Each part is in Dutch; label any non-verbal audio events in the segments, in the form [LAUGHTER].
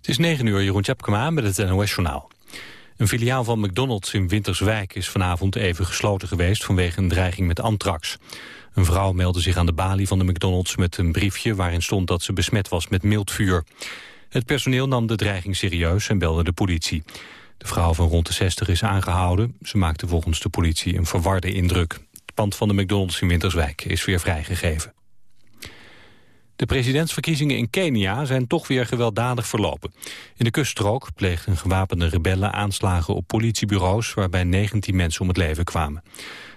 Het is 9 uur, Jeroen Tjepkema met het NOS-journaal. Een filiaal van McDonald's in Winterswijk is vanavond even gesloten geweest vanwege een dreiging met antrax. Een vrouw meldde zich aan de balie van de McDonald's met een briefje waarin stond dat ze besmet was met mildvuur. Het personeel nam de dreiging serieus en belde de politie. De vrouw van rond de 60 is aangehouden. Ze maakte volgens de politie een verwarde indruk. Het pand van de McDonald's in Winterswijk is weer vrijgegeven. De presidentsverkiezingen in Kenia zijn toch weer gewelddadig verlopen. In de kuststrook pleegden gewapende rebellen aanslagen op politiebureaus... waarbij 19 mensen om het leven kwamen.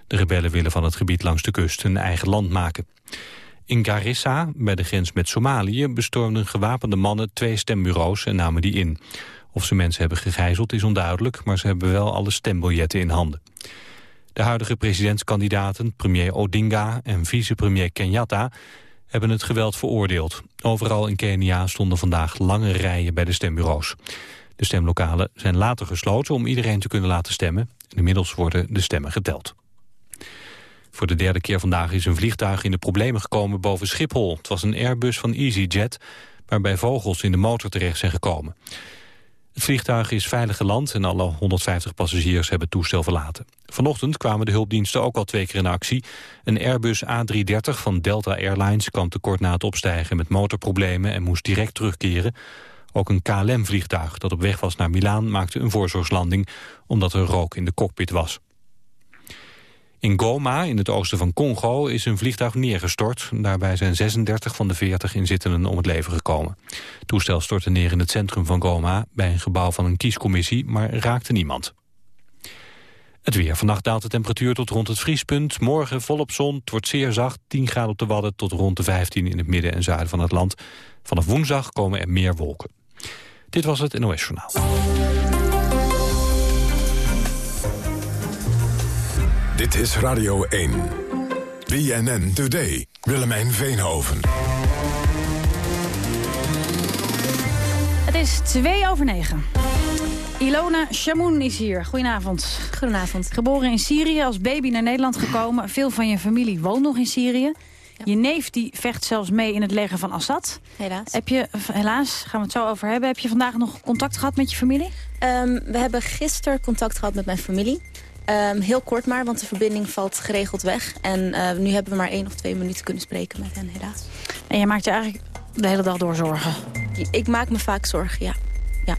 De rebellen willen van het gebied langs de kust een eigen land maken. In Garissa, bij de grens met Somalië, bestormden gewapende mannen twee stembureaus en namen die in. Of ze mensen hebben gegijzeld is onduidelijk, maar ze hebben wel alle stembiljetten in handen. De huidige presidentskandidaten, premier Odinga en vicepremier Kenyatta hebben het geweld veroordeeld. Overal in Kenia stonden vandaag lange rijen bij de stembureaus. De stemlokalen zijn later gesloten om iedereen te kunnen laten stemmen. Inmiddels worden de stemmen geteld. Voor de derde keer vandaag is een vliegtuig in de problemen gekomen boven Schiphol. Het was een Airbus van EasyJet, waarbij vogels in de motor terecht zijn gekomen. Het vliegtuig is veilig geland en alle 150 passagiers hebben het toestel verlaten. Vanochtend kwamen de hulpdiensten ook al twee keer in actie. Een Airbus A330 van Delta Airlines kwam te kort na het opstijgen met motorproblemen en moest direct terugkeren. Ook een KLM-vliegtuig dat op weg was naar Milaan maakte een voorzorgslanding omdat er rook in de cockpit was. In Goma, in het oosten van Congo, is een vliegtuig neergestort. Daarbij zijn 36 van de 40 inzittenden om het leven gekomen. Het toestel stortte neer in het centrum van Goma... bij een gebouw van een kiescommissie, maar raakte niemand. Het weer. Vannacht daalt de temperatuur tot rond het vriespunt. Morgen volop zon. Het wordt zeer zacht. 10 graden op de Wadden tot rond de 15 in het midden en zuiden van het land. Vanaf woensdag komen er meer wolken. Dit was het NOS Journaal. Dit is Radio 1. BNN Today. Willemijn Veenhoven. Het is twee over negen. Ilona Shamoun is hier. Goedenavond. Goedenavond. Geboren in Syrië, als baby naar Nederland gekomen. Veel van je familie woont nog in Syrië. Je neef die vecht zelfs mee in het leger van Assad. Helaas. Heb je, helaas, gaan we het zo over hebben. Heb je vandaag nog contact gehad met je familie? Um, we hebben gisteren contact gehad met mijn familie. Um, heel kort maar, want de verbinding valt geregeld weg. En uh, nu hebben we maar één of twee minuten kunnen spreken met hen, helaas. En je maakt je eigenlijk de hele dag door zorgen? Ik maak me vaak zorgen, ja. ja.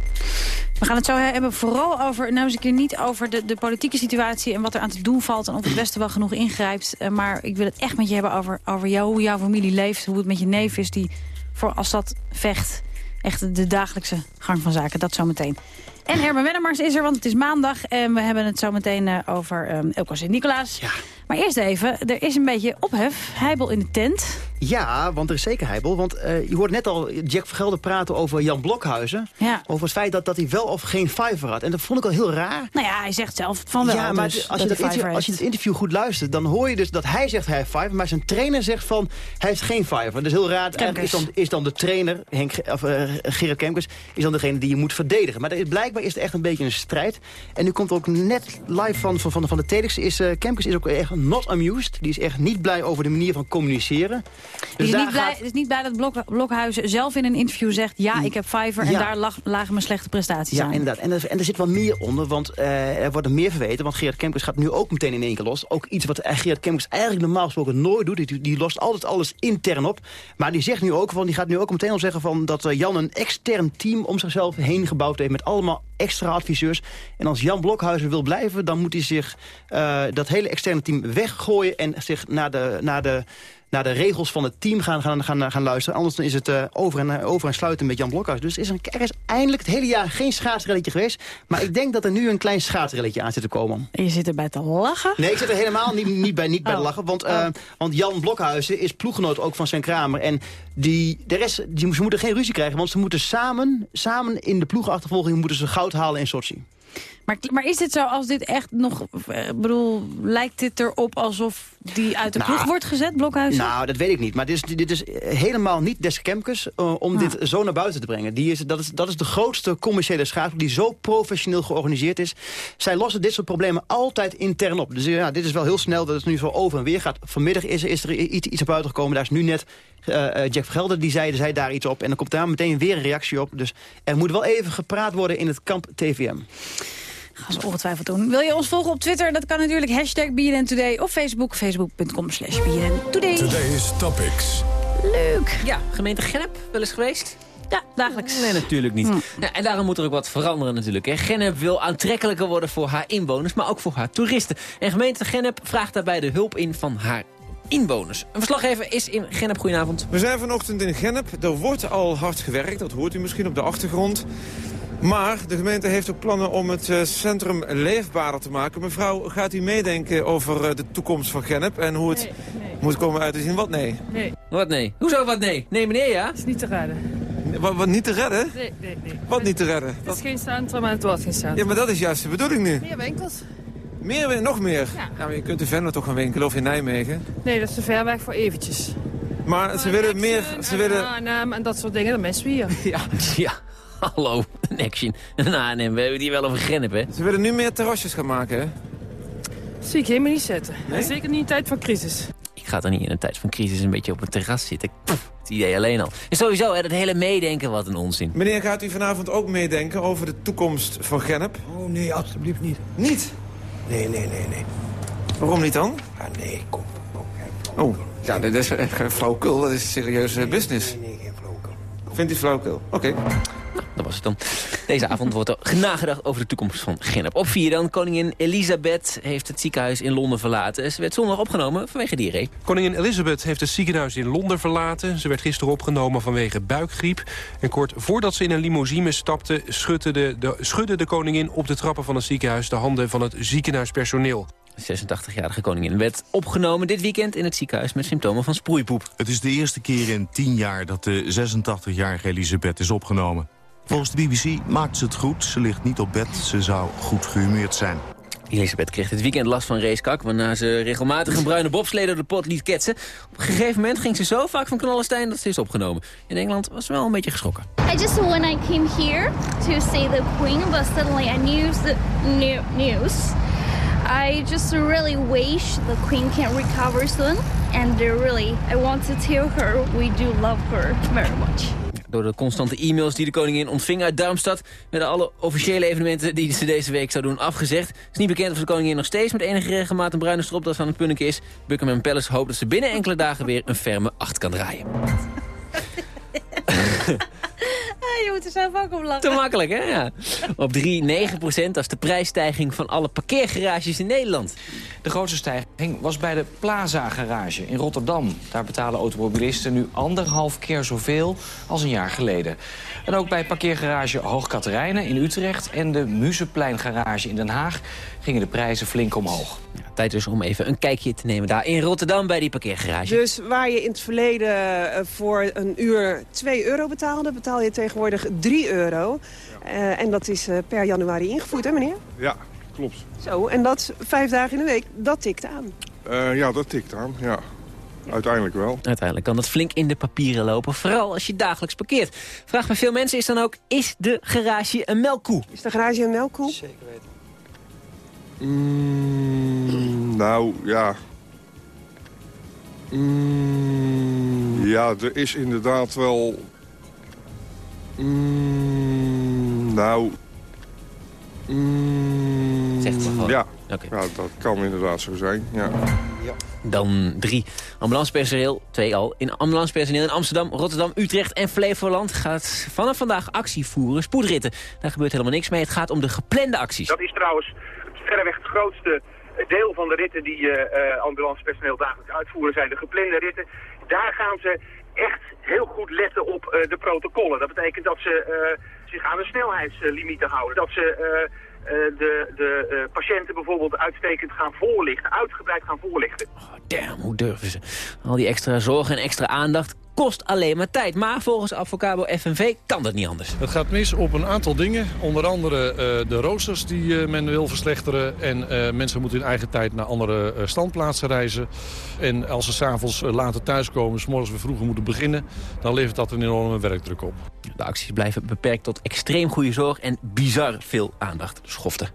We gaan het zo hebben vooral over, nou eens een keer niet over de, de politieke situatie... en wat er aan te doen valt en of het Westen wel genoeg ingrijpt. Uh, maar ik wil het echt met je hebben over, over jou, hoe jouw familie leeft... hoe het met je neef is die voor Assad vecht. Echt de dagelijkse gang van zaken, dat zometeen. En Herman Wennemars is er, want het is maandag. En we hebben het zo meteen uh, over um, Elko Sint-Nicolaas. Ja. Maar eerst even, er is een beetje ophef. Heibel in de tent. Ja, want er is zeker heibel. Want uh, je hoorde net al Jack Vergelder praten over Jan Blokhuizen. Ja. Over het feit dat, dat hij wel of geen vijver had. En dat vond ik al heel raar. Nou ja, hij zegt zelf van wel. Ja, maar dus als, je dat interview, als je het interview goed luistert... dan hoor je dus dat hij zegt hij heeft vijver... maar zijn trainer zegt van hij heeft geen vijver. Dat is heel raar. Is dan, is dan de trainer, Henk, of, uh, Gerard Kemkes... is dan degene die je moet verdedigen. Maar is, blijkbaar is het echt een beetje een strijd. En nu komt ook net live van, van, van, van de Telex... is uh, Kemkes is ook echt not amused. Die is echt niet blij over de manier van communiceren. Dus die is niet blij, gaat... is niet blij dat Blok, Blokhuizen zelf in een interview zegt... ja, ik heb Fiverr ja. en daar lag, lagen mijn slechte prestaties ja, aan. Ja, inderdaad. En er, en er zit wel meer onder, want uh, er wordt er meer verweten. Want Gerard Kemkes gaat nu ook meteen in één keer los. Ook iets wat Gerard Kemkes eigenlijk normaal gesproken nooit doet. Die, die lost altijd alles intern op. Maar die zegt nu ook, van, die gaat nu ook meteen al zeggen... Van dat uh, Jan een extern team om zichzelf heen gebouwd heeft... met allemaal extra adviseurs. En als Jan Blokhuizen wil blijven, dan moet hij zich uh, dat hele externe team weggooien... en zich naar de, naar de, naar de regels van het team gaan, gaan, gaan, gaan luisteren. Anders dan is het uh, over, en, uh, over en sluiten met Jan Blokhuizen. Dus is een, er is eindelijk het hele jaar geen schaatsrelletje geweest. Maar ik denk dat er nu een klein schaatsrelletje aan zit te komen. En je zit erbij te lachen? Nee, ik zit er helemaal niet, niet bij, niet bij [LAUGHS] oh. te lachen. Want, uh, want Jan Blokhuizen is ploeggenoot ook van zijn Kramer. En die, de rest, die, ze moeten geen ruzie krijgen. Want ze moeten samen, samen in de ploegachtervolging moeten ze goud halen in Sochi. Maar, maar is het zo als dit echt nog... eh, bedoel, lijkt dit erop alsof die uit de Nou, ploeg wordt gezet, Blokhuizen? Nou, dat weet ik niet. Maar dit is, dit is helemaal niet des Kemkes uh, om dit zo naar buiten te brengen. Die is, dat, is, dat is de grootste commerciële schakel die zo professioneel georganiseerd is. Zij lossen dit soort problemen altijd intern op. Dus ja, dit is wel heel snel dat het nu zo over en weer gaat. Vanmiddag is, er- is er iets, iets op buiten Daar is nu net eh, eh, Jack Vergelder, die zei, zei daar iets op. En dan komt daar meteen weer een reactie op. Dus er moet wel even gepraat worden in het kamp TVM. Gaan ze ongetwijfeld doen. Wil je ons volgen op Twitter? Dat kan natuurlijk. Hashtag BNN Today. Of Facebook. Facebook.com slash BNN Today. Today's Topics. Leuk. Ja, gemeente Gennep, wel eens geweest? Ja, dagelijks. Nee, natuurlijk niet. Ja, en daarom moet er ook wat veranderen natuurlijk. Hè. Gennep wil aantrekkelijker worden voor haar inwoners, maar ook voor haar toeristen. En gemeente Gennep vraagt daarbij de hulp in van haar inwoners. Een verslaggever is in Gennep. Goedenavond. We zijn vanochtend in Gennep. Er wordt al hard gewerkt, dat hoort u misschien op de achtergrond. Maar de gemeente heeft ook plannen om het eh, centrum leefbaarder te maken. Mevrouw, gaat u meedenken over eh, de toekomst van Gennep en hoe het moet komen uit te zien? Wat nee? Wat nee? Hoezo wat nee? Nee meneer, ja? is niet te redden. Wat, wat niet te redden? Nee, nee, nee. Wat niet te redden? Het is geen centrum en het wordt geen centrum. Ja, maar dat is juist de bedoeling nu. Meer winkels? Meer, nog meer. Ja. Ja, maar je kunt in Venlo toch gaan winkelen of in Nijmegen. Nee, dat is te ver weg voor eventjes. Maar ze willen meer... Ze willen... H&M en dat soort dingen, dat missen we hier. [LAUGHS] Ja. Ja. Hallo, een action. Nou, nee, we hebben het hier wel over Gennep, hè? Ze willen nu meer terrasjes gaan maken, hè? Dat zie ik helemaal niet zitten. En zeker niet in tijd van crisis. Ik ga er niet in een tijd van crisis een beetje op een terras zitten. Pff, het idee alleen al. En sowieso, hè, dat hele meedenken, wat een onzin. Meneer, gaat u vanavond ook meedenken over de toekomst van Gennep? Oh nee, alstublieft niet. Niet? Nee, nee, nee, nee. Waarom niet dan? Ah, nee, kom. kom. Oh, ja, dat is echt geen flauwekul. Dat is serieuze business. Nee, nee, geen flauwekul. Vindt u flauwekul? Oké. Dat was het dan. Deze avond wordt er nagedacht over de toekomst van Gennep. Op vier dan, koningin Elisabeth heeft het ziekenhuis in Londen verlaten. Ze werd zondag opgenomen vanwege diarree. Koningin Elizabeth heeft het ziekenhuis in Londen verlaten. Ze werd gisteren opgenomen vanwege buikgriep. En kort voordat ze in een limousine stapte... schudde de, de, schudde de koningin op de trappen van het ziekenhuis... de handen van het ziekenhuispersoneel. De 86-jarige koningin werd opgenomen dit weekend in het ziekenhuis... met symptomen van sproeipoep. Het is de eerste keer in tien jaar dat de 86-jarige Elisabeth is opgenomen. Volgens de BBC maakt ze het goed. Ze ligt niet op bed. Ze zou goed gehumeerd zijn. Elisabeth kreeg dit weekend last van racekak... waarna ze regelmatig een bruine bobslee door de pot liet ketsen. Op een gegeven moment ging ze zo vaak van knallenstein dat ze is opgenomen. In Engeland was ze wel een beetje geschrokken. I just when I came here to see the queen, but suddenly I knew the new news. I just really wish the queen can recover soon, and really I want to tell her we do love her very much. Door de constante e-mails die de koningin ontving uit Darmstad... werden alle officiële evenementen die ze deze week zou doen afgezegd. Het is niet bekend of de koningin nog steeds met enige regelmaat... een bruine stropdas aan het punnik is. Buckingham Palace hoopt dat ze binnen enkele dagen weer een ferme acht kan draaien. [LAUGHS] je moet er zelf ook om lachen. Te makkelijk, hè? Ja. Op 3, 9 procent, dat is de prijsstijging van alle parkeergarages in Nederland. De grootste stijging was bij de Plaza Garage in Rotterdam. Daar betalen automobilisten nu anderhalf keer zoveel als een jaar geleden. En ook bij parkeergarage Hoog Katerijnen in Utrecht... en de Museplein Garage in Den Haag gingen de prijzen flink omhoog. Tijd dus om even een kijkje te nemen daar in Rotterdam bij die parkeergarage. Dus waar je in het verleden eh, voor een uur 2 euro betaalde... betaal je tegenwoordig 3 euro. Eh, en dat is eh, per januari ingevoerd, hè meneer? Ja, klopt. Zo, en dat vijf dagen in de week, dat tikt aan. Eh, ja, dat tikt aan, ja. Uiteindelijk wel. Uiteindelijk kan dat flink in de papieren lopen, vooral als je dagelijks parkeert. Vraag bij veel mensen is dan ook, is de garage een melkkoe? Is de garage een melkkoe? Zeker weten. Mm, nou, ja. Mm, ja, er is inderdaad wel... Mm, nou... Mm, Zeg het maar gewoon. Ja. Oké. ja, dat kan inderdaad zo zijn, ja. Dan drie. Ambulancepersoneel, twee al. In ambulancepersoneel in Amsterdam, Rotterdam, Utrecht en Flevoland gaat vanaf vandaag actie voeren. Spoedritten. Daar gebeurt helemaal niks mee. Het gaat om de geplande acties. Dat is trouwens verreweg het grootste deel van de ritten die uh, ambulancepersoneel dagelijks uitvoeren zijn. De geplande ritten. Daar gaan ze echt heel goed letten op uh, de protocollen. Dat betekent dat ze zich aan de snelheidslimieten houden. Dat ze de, de patiënten bijvoorbeeld uitstekend gaan voorlichten, uitgebreid gaan voorlichten. Oh, damn, hoe durven ze? Al die extra zorg en extra aandacht kost alleen maar tijd. Maar volgens Avocabo FNV kan dat niet anders. Het gaat mis op een aantal dingen. Onder andere uh, de roosters die uh, men wil verslechteren. En uh, mensen moeten in eigen tijd naar andere standplaatsen reizen. En als ze s'avonds later thuiskomen, s morgens weer vroeger moeten beginnen... dan levert dat een enorme werkdruk op. De acties blijven beperkt tot extreem goede zorg en bizar veel aandacht. Schofte.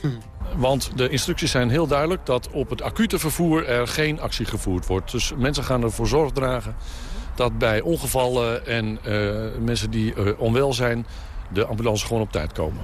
Hm. Want de instructies zijn heel duidelijk dat op het acute vervoer er geen actie gevoerd wordt. Dus mensen gaan ervoor zorg dragen dat bij ongevallen en uh, mensen die uh, onwel zijn de ambulance gewoon op tijd komen.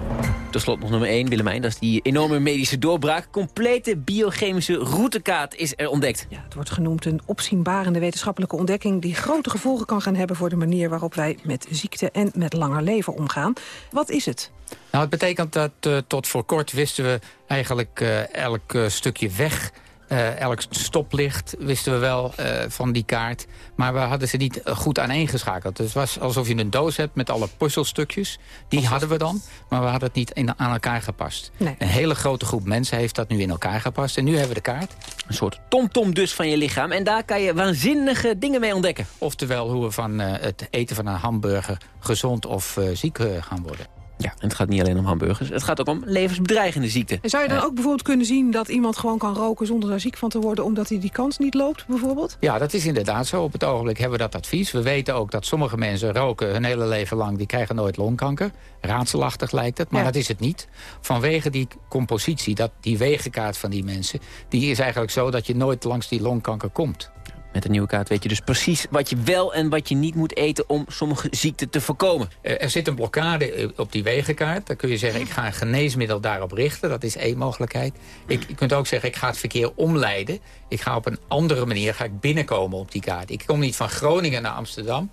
Tot slot nog nummer 1, Willemijn. Dat is die enorme medische doorbraak. Complete biochemische routekaart is er ontdekt. Ja, het wordt genoemd een opzienbarende wetenschappelijke ontdekking... die grote gevolgen kan gaan hebben voor de manier waarop wij met ziekte... en met langer leven omgaan. Wat is het? Nou, het betekent dat uh, tot voor kort wisten we eigenlijk uh, elk uh, stukje weg uh, elk stoplicht wisten we wel uh, van die kaart. Maar we hadden ze niet goed aaneengeschakeld. Dus het was alsof je een doos hebt met alle puzzelstukjes. Die hadden we dan, maar we hadden het niet in, aan elkaar gepast. Nee. Een hele grote groep mensen heeft dat nu in elkaar gepast. En nu hebben we de kaart. Een soort tomtom dus van je lichaam. En daar kan je waanzinnige dingen mee ontdekken. Oftewel hoe we van uh, het eten van een hamburger gezond of ziek gaan worden. Ja, en het gaat niet alleen om hamburgers. Het gaat ook om levensbedreigende ziekten. En zou je dan ook bijvoorbeeld kunnen zien dat iemand gewoon kan roken... zonder daar ziek van te worden, omdat hij die kans niet loopt, bijvoorbeeld? Ja, dat is inderdaad zo. Op het ogenblik hebben we dat advies. We weten ook dat sommige mensen roken hun hele leven lang... die krijgen nooit longkanker. Raadselachtig lijkt het, maar ja. dat is het niet. Vanwege die compositie, dat, die wegenkaart van die mensen... die is eigenlijk zo dat je nooit langs die longkanker komt. Met de nieuwe kaart weet je dus precies wat je wel en wat je niet moet eten... om sommige ziekten te voorkomen. Er zit een blokkade op die wegenkaart. Dan kun je zeggen, ik ga een geneesmiddel daarop richten. Dat is één mogelijkheid. Ik, je kunt ook zeggen, ik ga het verkeer omleiden. Ik ga op een andere manier ga ik binnenkomen op die kaart. Ik kom niet van Groningen naar Amsterdam...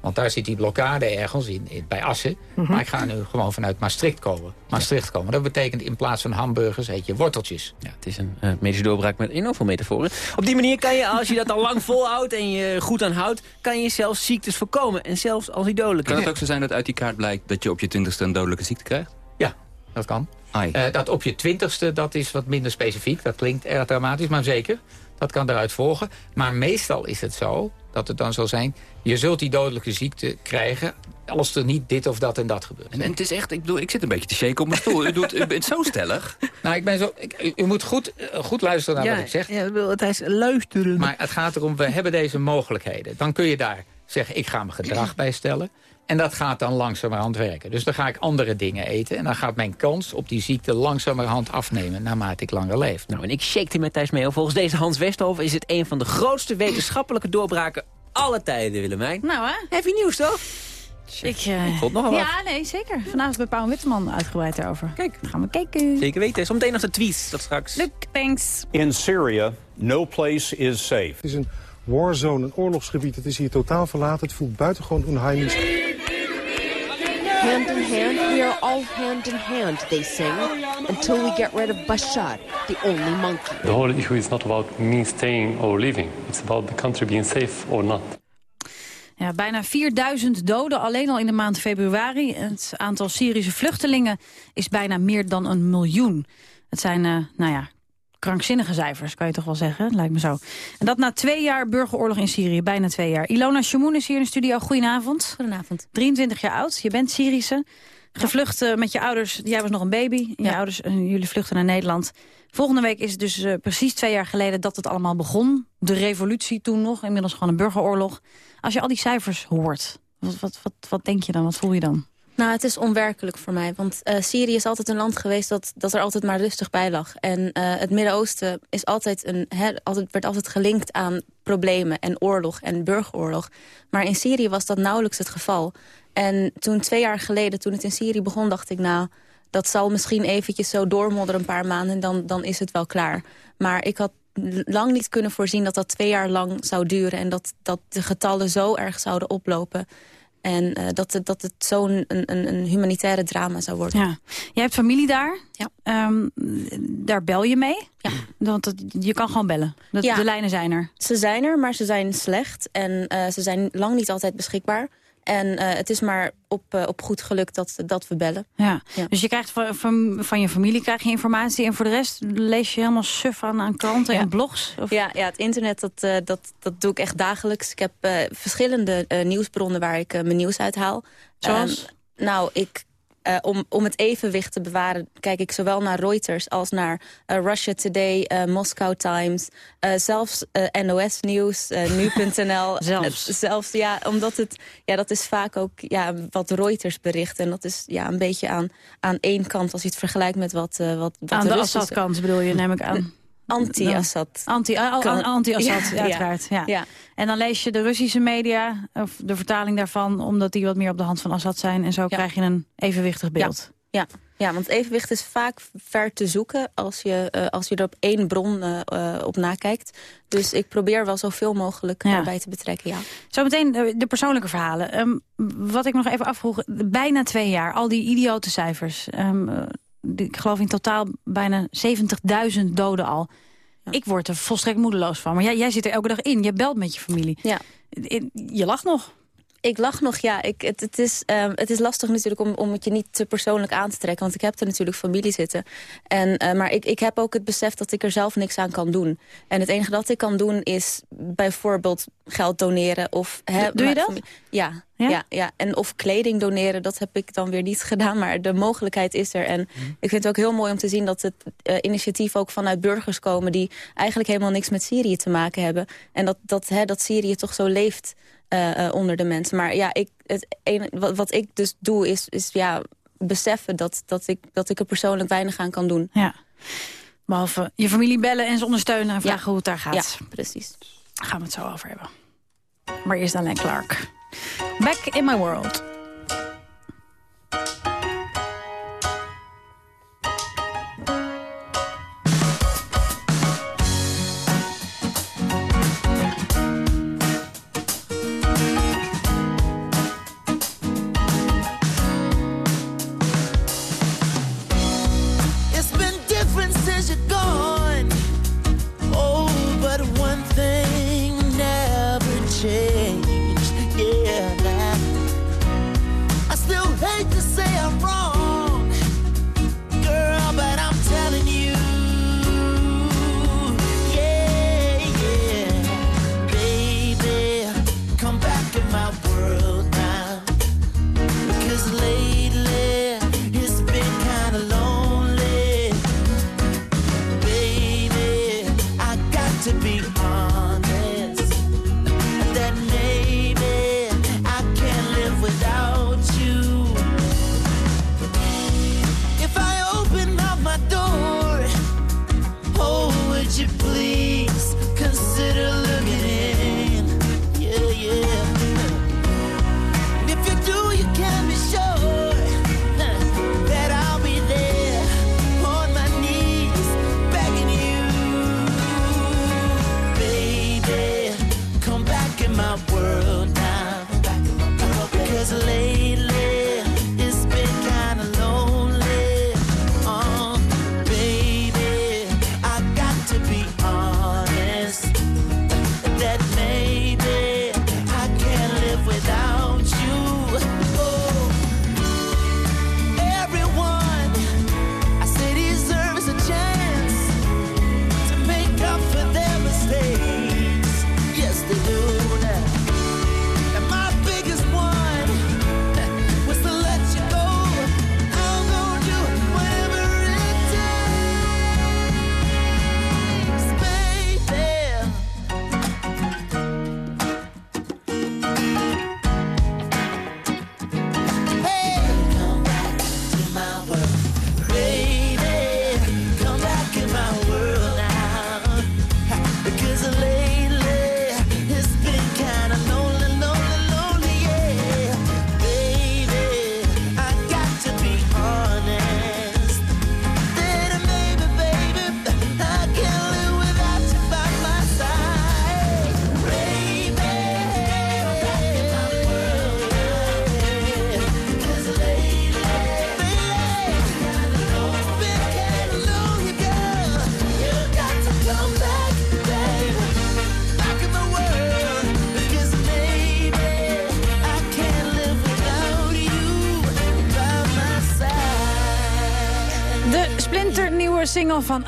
Want daar zit die blokkade ergens in, in bij Assen. Mm -hmm. Maar ik ga nu gewoon vanuit Maastricht komen. Maastricht komen. Dat betekent in plaats van hamburgers heet je worteltjes. Ja, het is een uh, medische doorbraak met enorm veel metaforen. Op die manier kan je, als je dat al lang volhoudt en je goed aan houdt... kan je zelfs ziektes voorkomen. En zelfs als die dodelijk Kan het ook zo zijn dat uit die kaart blijkt dat je op je twintigste een dodelijke ziekte krijgt? Ja, dat kan. Uh, dat op je twintigste, dat is wat minder specifiek. Dat klinkt erg dramatisch, maar zeker. Dat kan eruit volgen. Maar meestal is het zo dat het dan zal zijn... je zult die dodelijke ziekte krijgen als er niet dit of dat en dat gebeurt. En, en het is echt, ik bedoel, ik zit een beetje te shaken op mijn stoel. U, doet, u bent zo stellig. [LAUGHS] Nou, ik ben zo, ik, u, moet goed, goed luisteren naar ja, wat ik zeg. Ja, het is luisteren. Maar het gaat erom, we hebben deze mogelijkheden. Dan kun je daar zeggen, ik ga mijn gedrag bijstellen. En dat gaat dan langzamerhand werken. Dus dan ga ik andere dingen eten. En dan gaat mijn kans op die ziekte langzamerhand afnemen... naarmate ik langer leef. Nou, en ik shake hier met Thijs mee. Volgens deze Hans Westhoven is het een van de grootste wetenschappelijke doorbraken... alle tijden, Willemijn. Nou, hè? Heb je nieuws, toch? Ik, uh... ik nogal wat. Ja, nee, zeker. Vanavond bij Paul Witteman uitgebreid daarover. Kijk. Dan gaan we kijken. Zeker weten. Zometeen nog de tweets, dat straks. Look, thanks. In Syria, no place is safe. Het is een warzone, een oorlogsgebied. Het is hier totaal verlaten. Het voelt buitengewoon onheimisch. Hand in hand, we are all hand in hand, they sing, until we get rid of Bashar, the only monkey. The whole issue is not about me staying or leaving. It's about the country being safe or not. Ja, bijna 4000 doden alleen al in de maand februari. Het aantal Syrische vluchtelingen is bijna meer dan een miljoen. Het zijn, uh, nou ja, krankzinnige cijfers, kan je toch wel zeggen. Lijkt me zo. En dat na twee jaar burgeroorlog in Syrië, bijna twee jaar. Ilona Shamoun is hier in de studio. Goedenavond. Goedenavond. 23 jaar oud, je bent Syrische. Gevlucht uh, met je ouders, jij was nog een baby. Je ouders, uh, jullie vluchten naar Nederland. Volgende week is het dus uh, precies twee jaar geleden dat het allemaal begon. De revolutie toen nog, inmiddels gewoon een burgeroorlog. Als je al die cijfers hoort, wat, wat, wat, wat denk je dan, wat voel je dan? Nou, het is onwerkelijk voor mij. Want uh, Syrië is altijd een land geweest dat, dat er altijd maar rustig bij lag. En uh, het Midden-Oosten is altijd een, altijd, werd altijd gelinkt aan problemen en oorlog en burgeroorlog. Maar in Syrië was dat nauwelijks het geval. En toen twee jaar geleden, toen het in Syrië begon, dacht ik... nou, dat zal misschien eventjes zo doormodderen een paar maanden... en dan, dan is het wel klaar. Maar ik had lang niet kunnen voorzien dat dat twee jaar lang zou duren... en dat, dat de getallen zo erg zouden oplopen... En uh, dat, dat het zo'n een, een, een, humanitaire drama zou worden. Ja. Jij hebt familie daar. Ja. Um, daar bel je mee? Ja. Want dat, je kan gewoon bellen. Dat, ja. De lijnen zijn er. Ze zijn er, maar ze zijn slecht. En uh, ze zijn lang niet altijd beschikbaar. En eh, het is maar op, eh, op goed geluk dat, dat we bellen. Ja. Dus je krijgt van, van, van je familie krijg je informatie... en voor de rest lees je helemaal suf aan, aan kranten en blogs? Of? Ja, ja, het internet dat, eh, dat, dat doe ik echt dagelijks. Ik heb verschillende nieuwsbronnen waar ik mijn nieuws uit haal. Zoals? Ehm, nou, ik, eh, om, om het evenwicht te bewaren kijk ik zowel naar Reuters als naar eh, Russia Today, eh, Moscow Times, zelfs NOS Nieuws, [LAUGHS] nu.nl. Zelfs. Zelfs, ja, omdat het, ja, dat is vaak ook ja, wat Reuters bericht. En dat is ja, een beetje aan, aan één kant als je het vergelijkt met wat, wat, wat Aan de Russische- Assad-kant bedoel je, neem ik aan. Anti-Assad. Anti, oh, anti-Assad, Ja, ja, uiteraard. Ja. ja. En dan lees je de Russische media, of de vertaling daarvan... omdat die wat meer op de hand van Assad zijn. En zo krijg je een evenwichtig beeld. Ja, ja, want evenwicht is vaak ver te zoeken als je, eh, als je er op één bron eh, eh, op nakijkt. Dus ik probeer wel zoveel mogelijk daarbij te betrekken, ja. Zometeen de persoonlijke verhalen. Ehm, wat ik nog even afvroeg, bijna twee jaar, al die idiote cijfers. Ehm, eh, ik geloof in totaal bijna 70.000 doden al. Ik word er volstrekt moedeloos van. Maar jij, jij zit er elke dag in, je belt met je familie. Ja. Je lacht nog. Ik lach nog, ja. Ik, het, het, is, ehm, het is lastig natuurlijk om, om het je niet te persoonlijk aan te trekken. Want ik heb er natuurlijk familie zitten. En, eh, maar ik, ik heb ook het besef dat ik er zelf niks aan kan doen. En het enige dat ik kan doen is bijvoorbeeld geld doneren. Of, hè, Doe je dat? familie- Ja, Ja? ja? Ja, En of kleding doneren, dat heb ik dan weer niet [LAUGHS] gedaan. Maar de mogelijkheid is er. En Mhm. ik vind het ook heel mooi om te zien dat het eh, initiatief ook vanuit burgers komen... die eigenlijk helemaal niks met Syrië te maken hebben. En dat, dat, hè, dat Syrië toch zo leeft eh, eh, onder de mensen. Maar ja, ik, het ene, wat, wat ik dus doe is, is ja, beseffen dat, dat, ik, dat ik er persoonlijk weinig aan kan doen. Ja. Behalve je familie bellen en ze ondersteunen en vragen hoe het daar gaat. Ja, precies. Daar gaan we het zo over hebben. Maar eerst Alain Clark. Back in my world.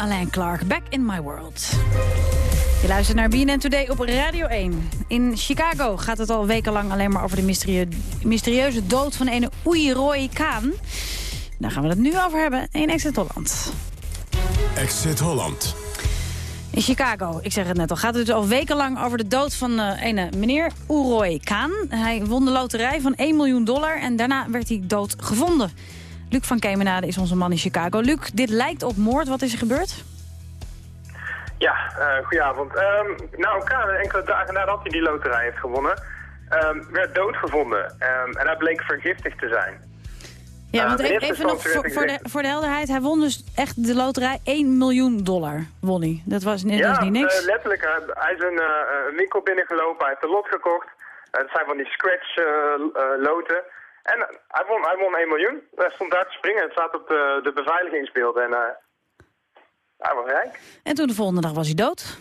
Alain Clark, Back in My World. Je luistert naar BNN Today op Radio 1. In Chicago gaat het al wekenlang alleen maar over de mysterie mysterieuze dood van een Oei Roy Kaan. Daar gaan we het nu over hebben in Exit Holland. Exit Holland. In Chicago, ik zeg het net al, gaat het dus al wekenlang over de dood van uh, ene meneer Uroy Kaan. Hij won de loterij van 1 miljoen dollar en daarna werd hij dood gevonden. Luc van Kemenade is onze man in Chicago. Luc, dit lijkt op moord. Wat is er gebeurd? Ja, uh, goedenavond. Um, nou, enkele dagen nadat hij die loterij heeft gewonnen, um, werd doodgevonden. Um, en hij bleek vergiftigd te zijn. Ja, want uh, even nog voor, voor, de, voor de helderheid. Hij won dus echt de loterij 1 miljoen dollar, won hij. Dat was, dat ja, was niet niks. Uh, letterlijk. Hij is een, winkel binnengelopen, hij heeft een lot gekocht. het zijn van die scratch loten. En hij won, hij won 1 miljoen. Hij stond daar te springen. Het staat op de, de beveiligingsbeelden. En hij was rijk. En toen de volgende dag was hij dood.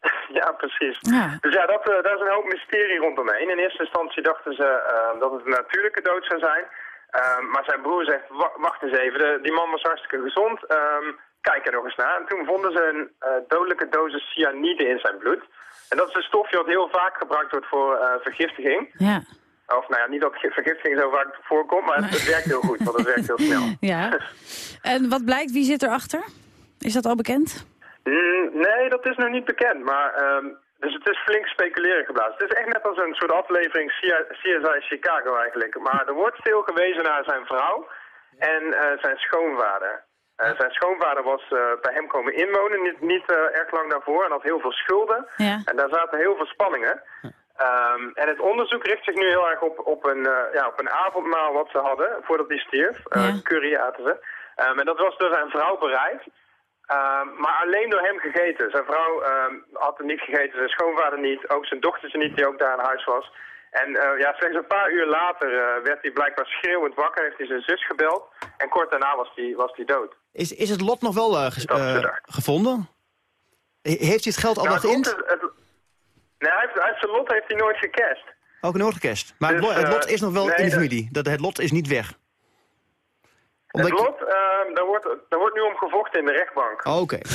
[LAUGHS] ja, precies. Ja. Dus ja, dat, daar is een hoop mysterie rondomheen. In eerste instantie dachten ze dat het een natuurlijke dood zou zijn... Um, maar zijn broer zegt, wacht eens even, de, die man was hartstikke gezond, um, kijk er nog eens naar. En toen vonden ze een uh, dodelijke dosis cyanide in zijn bloed. En dat is een stofje wat heel vaak gebruikt wordt voor uh, vergiftiging. Ja. Of nou ja, niet dat vergiftiging zo vaak voorkomt, maar het, werkt heel goed, want het werkt heel snel. [LAUGHS] Ja. En wat blijkt, wie zit erachter? Is dat al bekend? Mm, nee, dat is nog niet bekend, maar... Um, dus het is flink speculeren geblazen. Het is echt net als een soort aflevering CSI Chicago eigenlijk. Maar er wordt veel gewezen naar zijn vrouw en uh, zijn schoonvader. Uh, zijn schoonvader was uh, bij hem komen inwonen, niet, niet erg lang daarvoor, en had heel veel schulden. Ja. En daar zaten heel veel spanningen. Um, en het onderzoek richt zich nu heel erg op, op, een, ja, op een avondmaal wat ze hadden, voordat hij stierf. Ja. Curry aten ze. Um, en dat was door zijn vrouw bereid. Uh, maar alleen door hem gegeten. Zijn vrouw uh, had het niet gegeten, zijn schoonvader niet, ook zijn dochtertje niet, die ook daar in huis was. En uh, ja, slechts een paar uur later eh, werd hij blijkbaar schreeuwend wakker, heeft hij zijn zus gebeld. En kort daarna was hij was die dood. Is, is het lot nog wel gevonden? Heeft hij het geld al nou, nog in? Nee, hij heeft, heeft zijn lot heeft hij nooit gecast. Ook nooit gecast. Maar dus, het, lot is nog wel nee, in de familie. Dat, het lot is niet weg. Omdat het lot, uh, daar, wordt, daar wordt nu om gevochten in de rechtbank. Oh, Oké. [LAUGHS]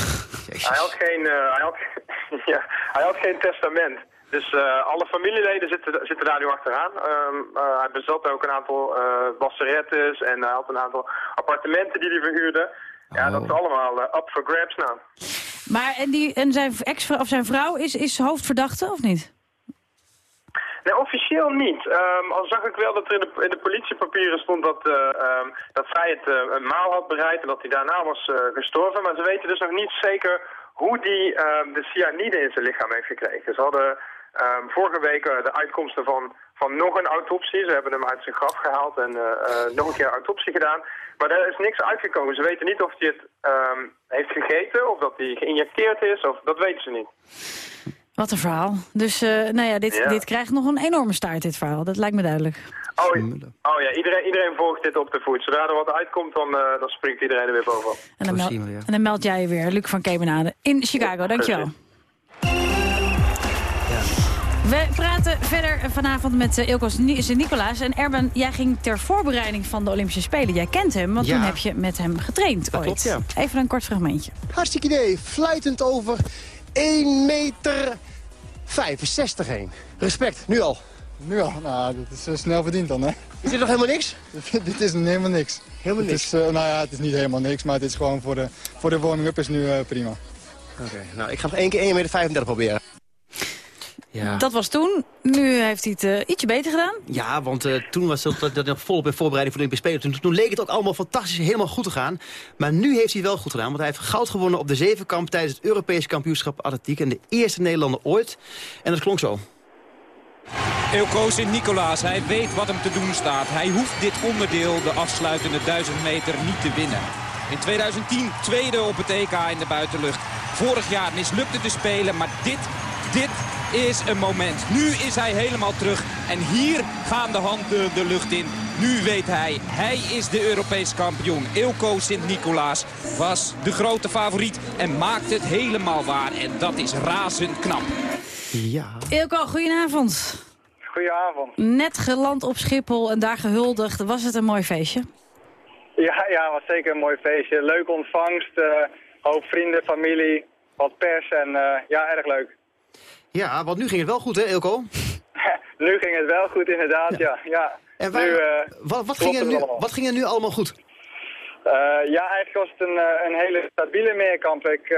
Okay. hij, had geen, uh, hij, had, [LAUGHS] ja, hij had geen testament. Dus uh, alle familieleden zitten, zitten daar nu achteraan. Um, uh, hij bezat ook een aantal uh, basserettes en hij had een aantal appartementen die hij verhuurde. Ja, Oh. dat is allemaal up for grabs nou. Maar en, die, en zijn, ex of zijn vrouw is, is hoofdverdachte, of niet? Nee, officieel niet. Um, al zag ik wel dat er in de, in de politiepapieren stond dat, uh, um, dat zij het uh, een maal had bereid en dat hij daarna was uh, gestorven. Maar ze weten dus nog niet zeker hoe die uh, de cyanide in zijn lichaam heeft gekregen. Ze hadden vorige week de uitkomsten van, van nog een autopsie. Ze hebben hem uit zijn graf gehaald en nog een keer autopsie gedaan. Maar daar is niks uitgekomen. Ze weten niet of hij het heeft gegeten of dat hij geïnjecteerd is. Of, dat weten ze niet. Wat een verhaal. Dus uh, nou ja dit, Ja. dit krijgt nog een enorme staart, dit verhaal. Dat lijkt me duidelijk. Oh, oh ja, iedereen, iedereen volgt dit op de voet. Zodra er wat uitkomt, dan, uh, dan springt iedereen er weer bovenop. En dan, meld, en dan meld jij je weer, Luc van Kemenade, in Chicago. Dankjewel. We praten verder vanavond met uh, Ilko Sint-Nicolaas. En Erben, jij ging ter voorbereiding van de Olympische Spelen. Jij kent hem, want Ja. toen heb je met hem getraind Dat ooit. klopt, Even een kort fragmentje. Hartstikke idee. Fluitend over 1 meter 65 heen. Respect, nu al. Nu al? Nou, dit is eh, snel verdiend dan, hè? Is dit nog helemaal niks? [LAUGHS] dit is helemaal niks. Helemaal Het niks? Is, eh, nou ja, het is niet helemaal niks, maar het is gewoon voor de, voor de warming-up is nu eh, prima. Oké, nou ik ga nog één keer 1 meter 35 proberen. Ja. Dat was toen. Nu heeft hij het eh, ietsje beter gedaan. Ja, want eh, toen was dat, dat, dat nog volop in voorbereiding voor de Olympische Spelen. Toen, toen leek het ook allemaal fantastisch, helemaal goed te gaan. Maar nu heeft hij het wel goed gedaan, want hij heeft goud gewonnen op de zevenkamp tijdens het Europese kampioenschap atletiek. En de eerste Nederlander ooit. En dat klonk zo. Eelco Sint-Nicolaas, hij weet wat hem te doen staat. Hij hoeft dit onderdeel, de afsluitende 1000 meter, niet te winnen. In 2010 tweede op het EK in de buitenlucht. Vorig jaar mislukte te spelen, maar dit, dit is een moment. Nu is hij helemaal terug en hier gaan de handen de lucht in. Nu weet hij, hij is de Europees kampioen. Eelco Sint-Nicolaas was de grote favoriet en maakt het helemaal waar. En dat is razend knap. Ja. Ilko, goedenavond. Goedenavond. Net geland op Schiphol en daar gehuldigd. Was het een mooi feestje? Ja, ja, was zeker een mooi feestje. Leuke ontvangst, eh, hoop vrienden, familie, wat pers en eh, ja, erg leuk. Ja, want nu ging het wel goed, hè, Ilko? [LAUGHS] nu ging het wel goed, inderdaad, ja. ja. En waar- nu, eh, Wat, wat, ging er nu, allemaal. wat ging er nu allemaal goed? Eh, ja, eigenlijk was het een, eh, een hele stabiele meerkamp. Ik,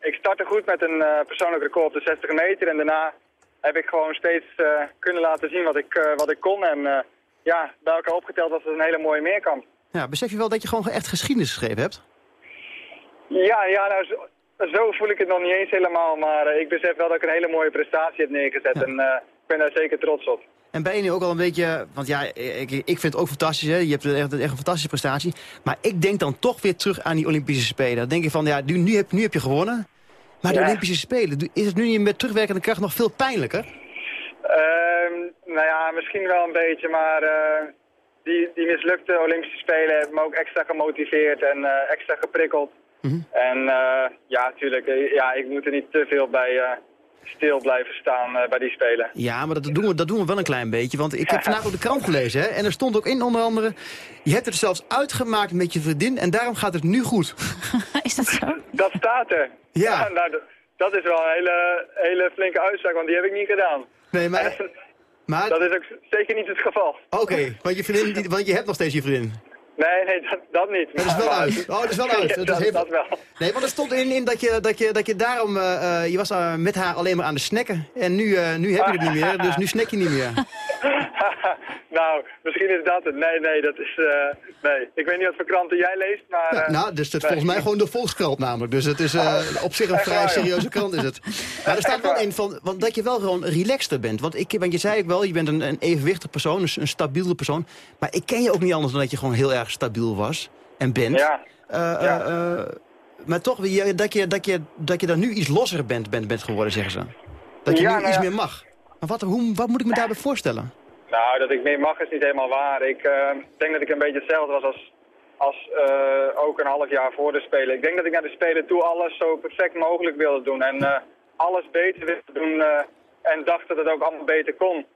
ik startte goed met een persoonlijk record op de 60 meter en daarna heb ik gewoon steeds kunnen laten zien wat ik, wat ik kon. En ja, bij elkaar opgeteld was het een hele mooie meerkamp. Ja, besef je wel dat je gewoon echt geschiedenis geschreven hebt? Ja, ja nou, zo, voel ik het nog niet eens helemaal, maar eh, ik besef wel dat ik een hele mooie prestatie heb neergezet en eh, ik ben daar zeker trots op. En ben je nu ook al een beetje... Want ja, ik, ik vind het ook fantastisch, hè? Je hebt echt, echt een fantastische prestatie. Maar ik denk dan toch weer terug aan die Olympische Spelen. Dan denk je van, ja, nu, nu, heb, nu heb je gewonnen. Maar de Ja. Olympische Spelen, is het nu niet met terugwerkende kracht nog veel pijnlijker? Ehm, nou ja, misschien wel een beetje, maar eh, die, die mislukte Olympische Spelen hebben me ook extra gemotiveerd en extra geprikkeld. En eh, ja, natuurlijk, eh, ja, ik moet er niet te veel bij eh, stil blijven staan eh, bij die Spelen. Ja, maar dat doen, we, dat doen we wel een klein beetje. Want ik heb [LAUGHS] vandaag ook de krant gelezen, hè? En er stond ook in onder andere... Je hebt het zelfs uitgemaakt met je vriendin en daarom gaat het nu goed. [LAUGHS] Is dat zo? Dat staat er. Ja. nou, dat- is wel een hele, hele flinke uitspraak, want die heb ik niet gedaan. Nee, maar... maar Dat is ook zeker niet het geval. Oké, want, je vriendin, [LAUGHS] want je hebt nog steeds je vriendin. Nee, nee, dat, dat niet. Dat is wel uit. Oh, dat is wel uit. [LAUGHS] Dat is dat, heel- dat wel. Nee, want er stond in, in dat, je, dat, je, dat je daarom... eh, eh, je was eh, met haar alleen maar aan de snacken. En nu, nu heb je het niet meer, dus nu snack je niet meer. [LAUGHS] nou, misschien is dat het. Nee, nee, dat is... nee, ik weet niet wat voor kranten jij leest, maar... Ja, nou, dus het is nee. volgens mij gewoon de Volkskrant namelijk. Dus het is eh, op zich een vrij serieuze krant is het. [LAUGHS] Maar er staat wel in van, want dat je wel gewoon relaxter bent. Want, ik, want je zei ook wel, je bent een, een evenwichtig persoon, dus een stabiele persoon. Maar ik ken je ook niet anders dan dat je gewoon heel erg stabiel was en bent. Ja. Eh, eh, eh, maar toch, je- dat je, dat, je, dat je dan nu iets losser bent, bent, bent geworden, zeggen ze. Dat je Ja, nu nou iets meer mag. Maar wat, hoe, wat moet ik me daarbij voorstellen? Nou, dat ik meer mag is niet helemaal waar. Ik denk dat ik een beetje hetzelfde was als, als ook een half jaar voor de Spelen. Ik denk dat ik naar de Spelen toe alles zo perfect mogelijk wilde doen. En alles beter wilde doen en dacht dat het ook allemaal beter kon.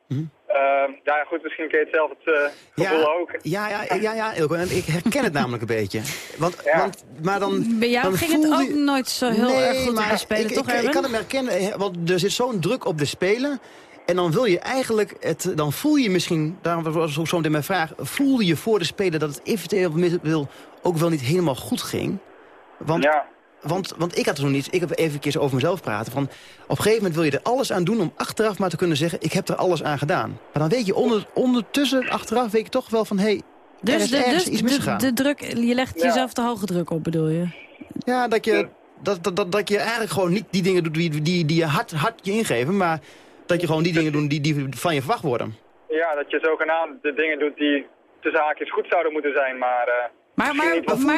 Eh, ja, goed, misschien ken je hetzelfde eh, gevoel ook. Ja, ja, ja, ja, Ilko, en ik herken het namelijk een beetje. Want, want, maar dan, Bij jou dan ging het ook je- nooit zo heel Nee, erg goed maar Spelen, ik, toch ik, ik kan hem herkennen, want er zit zo'n druk op de Spelen. En dan wil je eigenlijk, het, dan voel je misschien, daarom was ook zo meteen mijn vraag... voelde je voor de Spelen dat het eventueel ook wel niet helemaal goed ging? Want, want, want ik had er nog niet, ik heb even een keer zo over mezelf praten. Van, op een gegeven moment wil je er alles aan doen om achteraf maar te kunnen zeggen... ik heb er alles aan gedaan. Maar dan weet je onder, ondertussen, achteraf, weet je toch wel van... Hey, er Dus, is de, dus iets de, misgegaan. de druk, je legt Ja. jezelf te hoge druk op, bedoel je? Ja, dat je, dat, dat, dat, dat je eigenlijk gewoon niet die dingen doet die, die, die je hard, hard je ingeven... maar dat je gewoon die dingen doet die, die van je verwacht worden. Ja, dat je zogenaamd de dingen doet die tussen haakjes goed zouden moeten zijn, maar... eh, Maar,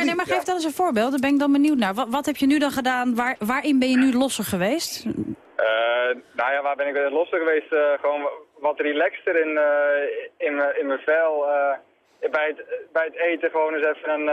nee, maar geef dan eens een voorbeeld, daar ben ik dan benieuwd naar. Wat, wat heb je nu dan gedaan? Waar, waarin ben je nu losser geweest? Eh, nou ja, waar ben ik weer losser geweest? Eh, gewoon wat relaxter in, eh, in, mijn- in mijn vel. bij, het, bij het eten gewoon eens even een...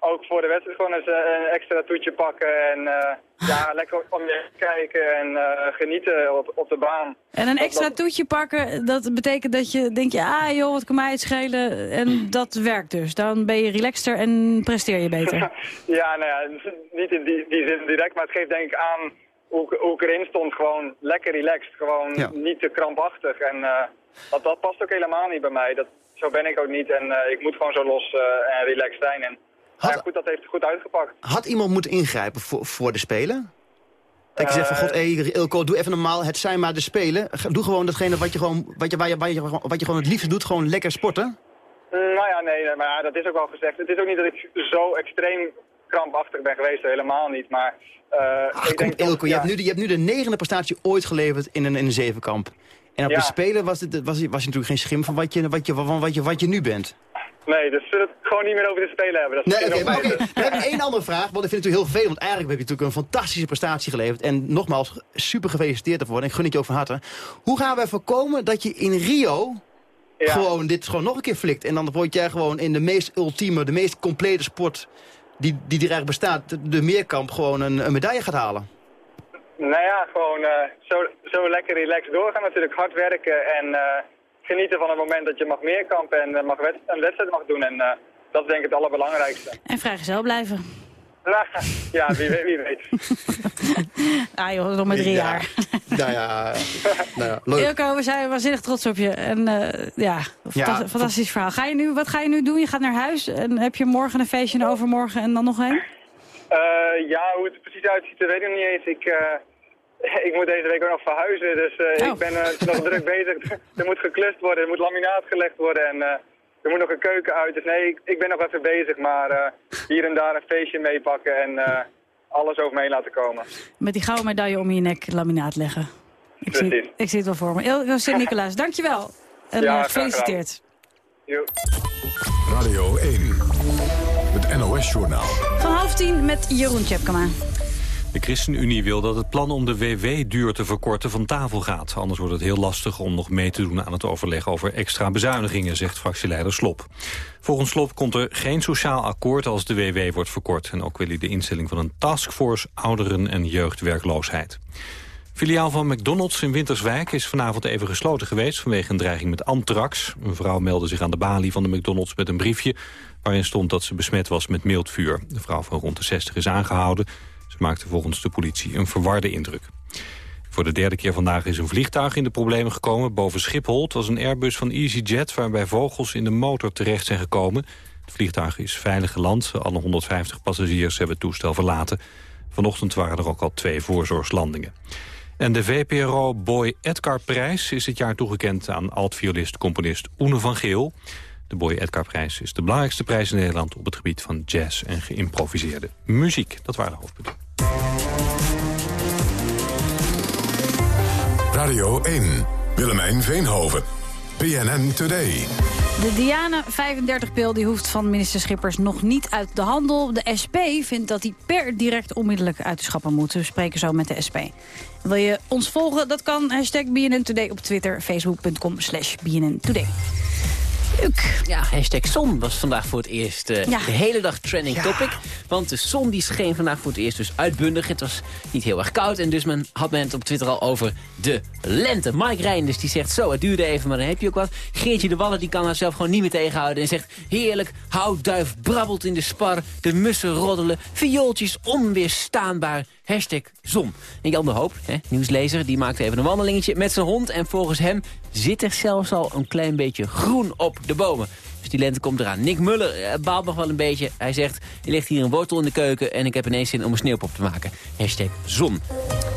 ook voor de wedstrijd gewoon eens eh, een extra toetje pakken. En eh, ja, [LAUGHS] lekker om je heen kijken en eh, genieten op, op de baan. En een extra dat- toetje pakken, dat betekent dat je denkt, ja ah, joh, wat kan mij het schelen? En dat werkt dus. Dan ben je relaxter en presteer je beter. [LAUGHS] Ja, nou ja, niet in die, die zin direct, maar het geeft denk ik aan hoe, ik- hoe ik erin stond. Gewoon lekker relaxed, gewoon Ja. niet te krampachtig. En eh, dat, dat past ook helemaal niet bij mij. Dat, zo ben ik ook niet en eh, ik moet gewoon zo los eh, en relaxed zijn. En ja, goed, dat heeft goed uitgepakt. Had iemand moeten ingrijpen voor, voor de Spelen? Dat je zegt van, god, hey, Ilko, doe even normaal. Het zijn maar de Spelen. Doe gewoon datgene wat je, gewoon, wat je, waar je, waar je, wat je gewoon het liefste doet. Gewoon lekker sporten. Mm, Nou ja, nee, nee, maar dat is ook wel gezegd. Het is ook niet dat ik zo extreem krampachtig ben geweest, helemaal niet. Maar eh, Ach, ik kom, denk Ilko, je, ja. hebt nu de, je hebt nu de negende prestatie ooit geleverd in een, in een zevenkamp. En op Ja. de Spelen was, het, was, was je natuurlijk geen schim van wat je, wat je, van wat je, wat je nu bent. Nee, dus zullen we het gewoon niet meer over de Spelen hebben. Dat is Nee, oké, beter. We hebben één andere vraag, want ik vind het natuurlijk heel vervelend. Want eigenlijk heb je natuurlijk een fantastische prestatie geleverd. En nogmaals, super gefeliciteerd ervoor. En ik gun het je ook van harte. Hoe gaan wij voorkomen dat je in Rio gewoon dit gewoon nog een keer flikt? En dan word jij gewoon in de meest ultieme, de meest complete sport die, die er eigenlijk bestaat, de, de meerkamp, gewoon een, een medaille gaat halen. Nou ja, gewoon eh, zo, zo lekker relaxed doorgaan natuurlijk. Hard werken en eh, genieten van het moment dat je mag meekampen en eh, mag wed- een wedstrijd mag doen. En eh, dat is denk ik het allerbelangrijkste. En vrijgezel blijven. Ja, wie, weet- wie weet. [LAUGHS] Ah joh, nog maar drie Ja. jaar. [LAUGHS] Nou ja, nou ja leuk. Ilko, we zijn waanzinnig trots op je. En eh, ja, fanta- fantastisch verhaal. Ga je nu, wat ga je nu doen? Je gaat naar huis en heb je morgen een feestje en overmorgen en dan nog een? Eh, ja, hoe het er precies uitziet, dat weet ik nog niet eens. Ik, eh, [LAUGHS] ik moet deze week ook nog verhuizen, dus eh, Oh. ik ben eh, nog druk bezig. [LAUGHS] er moet geklust worden, er moet laminaat gelegd worden en eh, er moet nog een keuken uit. Dus nee, ik, ik ben nog even bezig, maar eh, hier en daar een feestje meepakken en eh, alles over me heen laten komen. Met die gouden medaille om je nek laminaat leggen. Ik zie, Precies. ik zie het wel voor me. Sint-Nicolaas, dankjewel. En Ja, gefeliciteerd. Jo. Radio 1. Het NOS-journaal. Van half tien met Jeroen Tjepkema. De ChristenUnie wil dat het plan om de WW-duur te verkorten van tafel gaat. Anders wordt het heel lastig om nog mee te doen aan het overleg over extra bezuinigingen, zegt fractieleider Slop. Volgens Slop komt er geen sociaal akkoord als de WW wordt verkort. En ook wil hij de instelling van een taskforce ouderen- en jeugdwerkloosheid. Filiaal van McDonald's in Winterswijk is vanavond even gesloten geweest... vanwege een dreiging met anthrax. Een vrouw meldde zich aan de balie van de McDonald's met een briefje... waarin stond dat ze besmet was met mildvuur. De vrouw van rond de 60 is aangehouden. Maakte volgens de politie een verwarde indruk. Voor de derde keer vandaag is een vliegtuig in de problemen gekomen boven Schiphol. Was een Airbus van EasyJet waarbij vogels in de motor terecht zijn gekomen. Het vliegtuig is veilig geland. Alle 150 passagiers hebben het toestel verlaten. Vanochtend waren er ook al twee voorzorgslandingen. En de VPRO Boy Edgar-prijs is dit jaar toegekend aan alt-violist-componist Oene van Geel. De Boy Edgar-prijs is de belangrijkste prijs in Nederland op het gebied van jazz en geïmproviseerde muziek. Dat waren de hoofdpunten. Radio 1. Willemijn Veenhoven. PNN Today. De Diana 35-pil die hoeft van minister Schippers nog niet uit de handel. De SP vindt dat die per direct onmiddellijk uit de schappen moet. We spreken zo met de SP. Wil je ons volgen? Dat kan. Hashtag BNN Today op Twitter. Facebook.com slash BNN Today. Leuk. Ja, hashtag zon was vandaag voor het eerst eh, Ja. de hele dag trending topic. Want de zon die scheen vandaag voor het eerst dus uitbundig. Het was niet heel erg koud en dus men had men het op Twitter al over de lente. Mike Reinders die zegt zo, het duurde even, maar dan heb je ook wat. Geertje de Wallen die kan haar zelf gewoon niet meer tegenhouden en zegt... heerlijk, houtduif brabbelt in de spar, de mussen roddelen, viooltjes onweerstaanbaar. Hashtag zon. En Jan de Hoop, hè, nieuwslezer, die maakte even een wandelingetje met zijn hond. En volgens hem zit er zelfs al een klein beetje groen op de bomen. Dus die lente komt eraan. Nick Muller eh, baalt nog wel een beetje. Hij zegt, er ligt hier een wortel in de keuken... en ik heb ineens zin om een sneeuwpop te maken. Hashtag zon.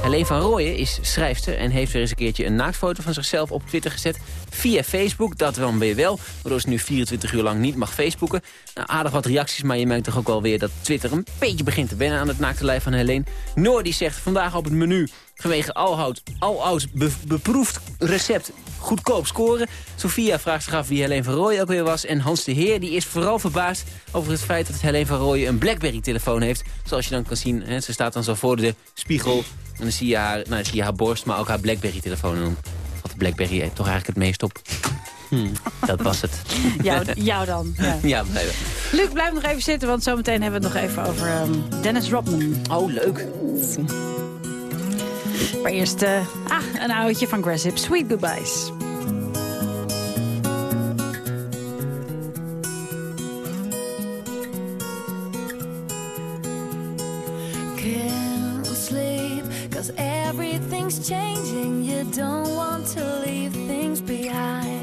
Helene van Rooyen is schrijfster en heeft weer eens een keertje een naaktfoto van zichzelf op Twitter gezet. Via Facebook, dat dan weer wel. Waardoor ze nu 24 uur lang niet mag Facebooken. Nou, aardig wat reacties, maar je merkt toch ook wel weer dat Twitter een beetje begint te wennen aan het naakte lijf van Helene. Noor die zegt vandaag op het menu vanwege alhout, aloud be- beproefd recept goedkoop scoren. Sophia vraagt zich af wie Helene van Rooyen ook weer was. En Hans de Heer die is vooral verbaasd over het feit dat Helene van Rooyen een Blackberry-telefoon heeft. Zoals je dan kan zien, hè, ze staat dan zo voor de spiegel. En dan zie je haar, nou, dan zie je haar borst, maar ook haar Blackberry-telefoon. En dan valt de Blackberry er toch eigenlijk het meest op. Hmm, dat was het. [LAUGHS] Jou, jou dan. Ja. [LAUGHS] Ja, blijven. Luc, blijf nog even zitten, want zometeen hebben we het nog even over ehm, Dennis Rodman. Oh, leuk. Maar eerst eh, ah, een oudje van Grasship, Sweet Goodbyes. Cause everything's changing. You don't want to leave things behind.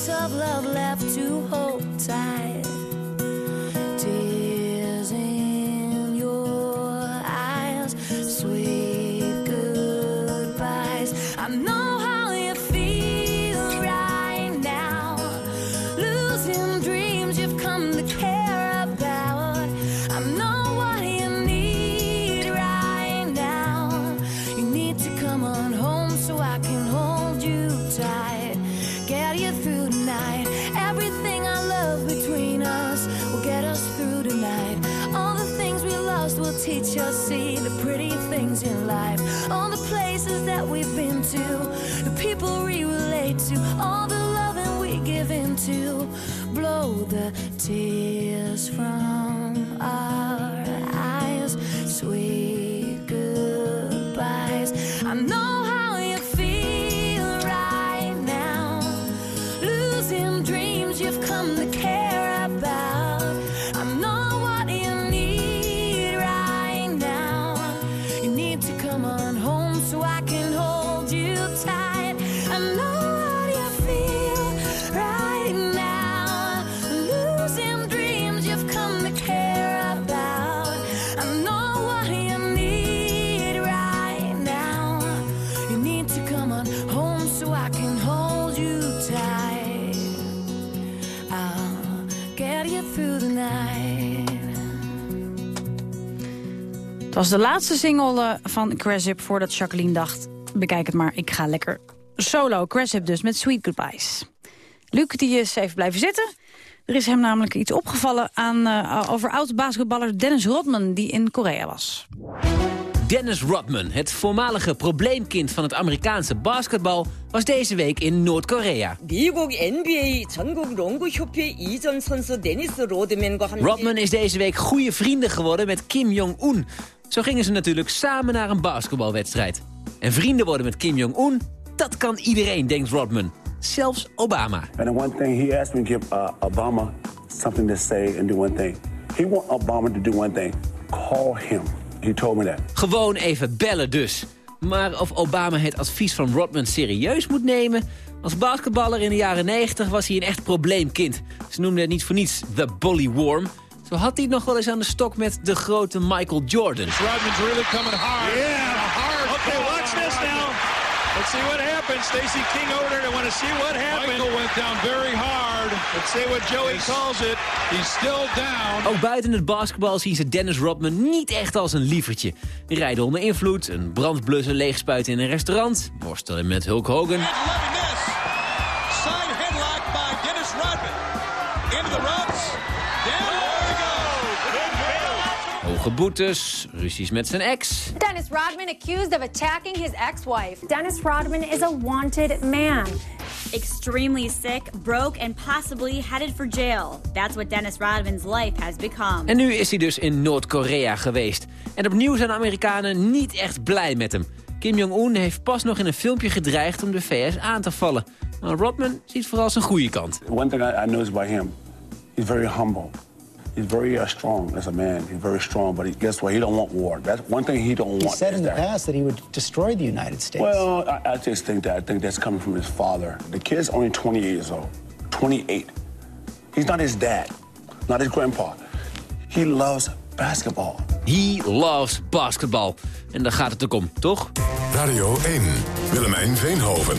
Het was de laatste single eh, van Cressip voordat Jacqueline dacht... bekijk het maar, ik ga lekker solo. Cressip dus, met Sweet Goodbyes. Luc, die is even blijven zitten. Er is hem namelijk iets opgevallen aan, eh, over oud-basketballer Dennis Rodman... die in Korea was. Dennis Rodman, het voormalige probleemkind van het Amerikaanse basketbal, was deze week in Noord-Korea. Rodman is deze week goede vrienden geworden met Kim Jong-un. Zo gingen ze natuurlijk samen naar een basketbalwedstrijd. En vrienden worden met Kim Jong-un, dat kan iedereen, denkt Rodman. Zelfs Obama. And the one thing he asked me to give uh, Obama something to say and do one thing. He want Obama to do one thing. Call him. He told me that. Gewoon even bellen dus. Maar of Obama het advies van Rodman serieus moet nemen... als basketballer in de jaren 90 was hij een echt probleemkind. Ze noemden het niet voor niets The Bully Worm. Zo had hij het nog wel eens aan de stok met de grote Michael Jordan. Rodman's really coming hard. Yeah, hard. Let's see what happens. Stacey King over there. They want to see what happens. Michael went down very hard. Let's see what Joey calls it. He's still down. Ook buiten het basketbal zien ze Dennis Rodman niet echt als een lievertje. Rijden onder invloed, een brandblusser leegspuiten in een restaurant... worstelen met Hulk Hogan... hoge boetes, ruzies met zijn ex... Dennis Rodman accused of attacking his ex-wife. Dennis Rodman is a wanted man. Extremely sick, broke, and possibly headed for jail. That's what Dennis Rodman's life has become. En nu is hij dus in Noord-Korea geweest. En opnieuw zijn de Amerikanen niet echt blij met hem. Kim Jong-un heeft pas nog in een filmpje gedreigd om de VS aan te vallen. Maar Rodman ziet vooral zijn goede kant. One thing I, I noticed about him, he's very humble. He's very uh, strong as a man. He's very strong, but he, guess what? He don't want war. That's one thing he don't He want. He said is in the past that he would destroy the United States. Well, I, I just think that I think that's coming from his father. The kid's only 28 years old. 28. He's not his dad, not his grandpa. He loves basketball. He loves basketball. En daar gaat het ook om, toch? Radio 1, Willemijn Veenhoven,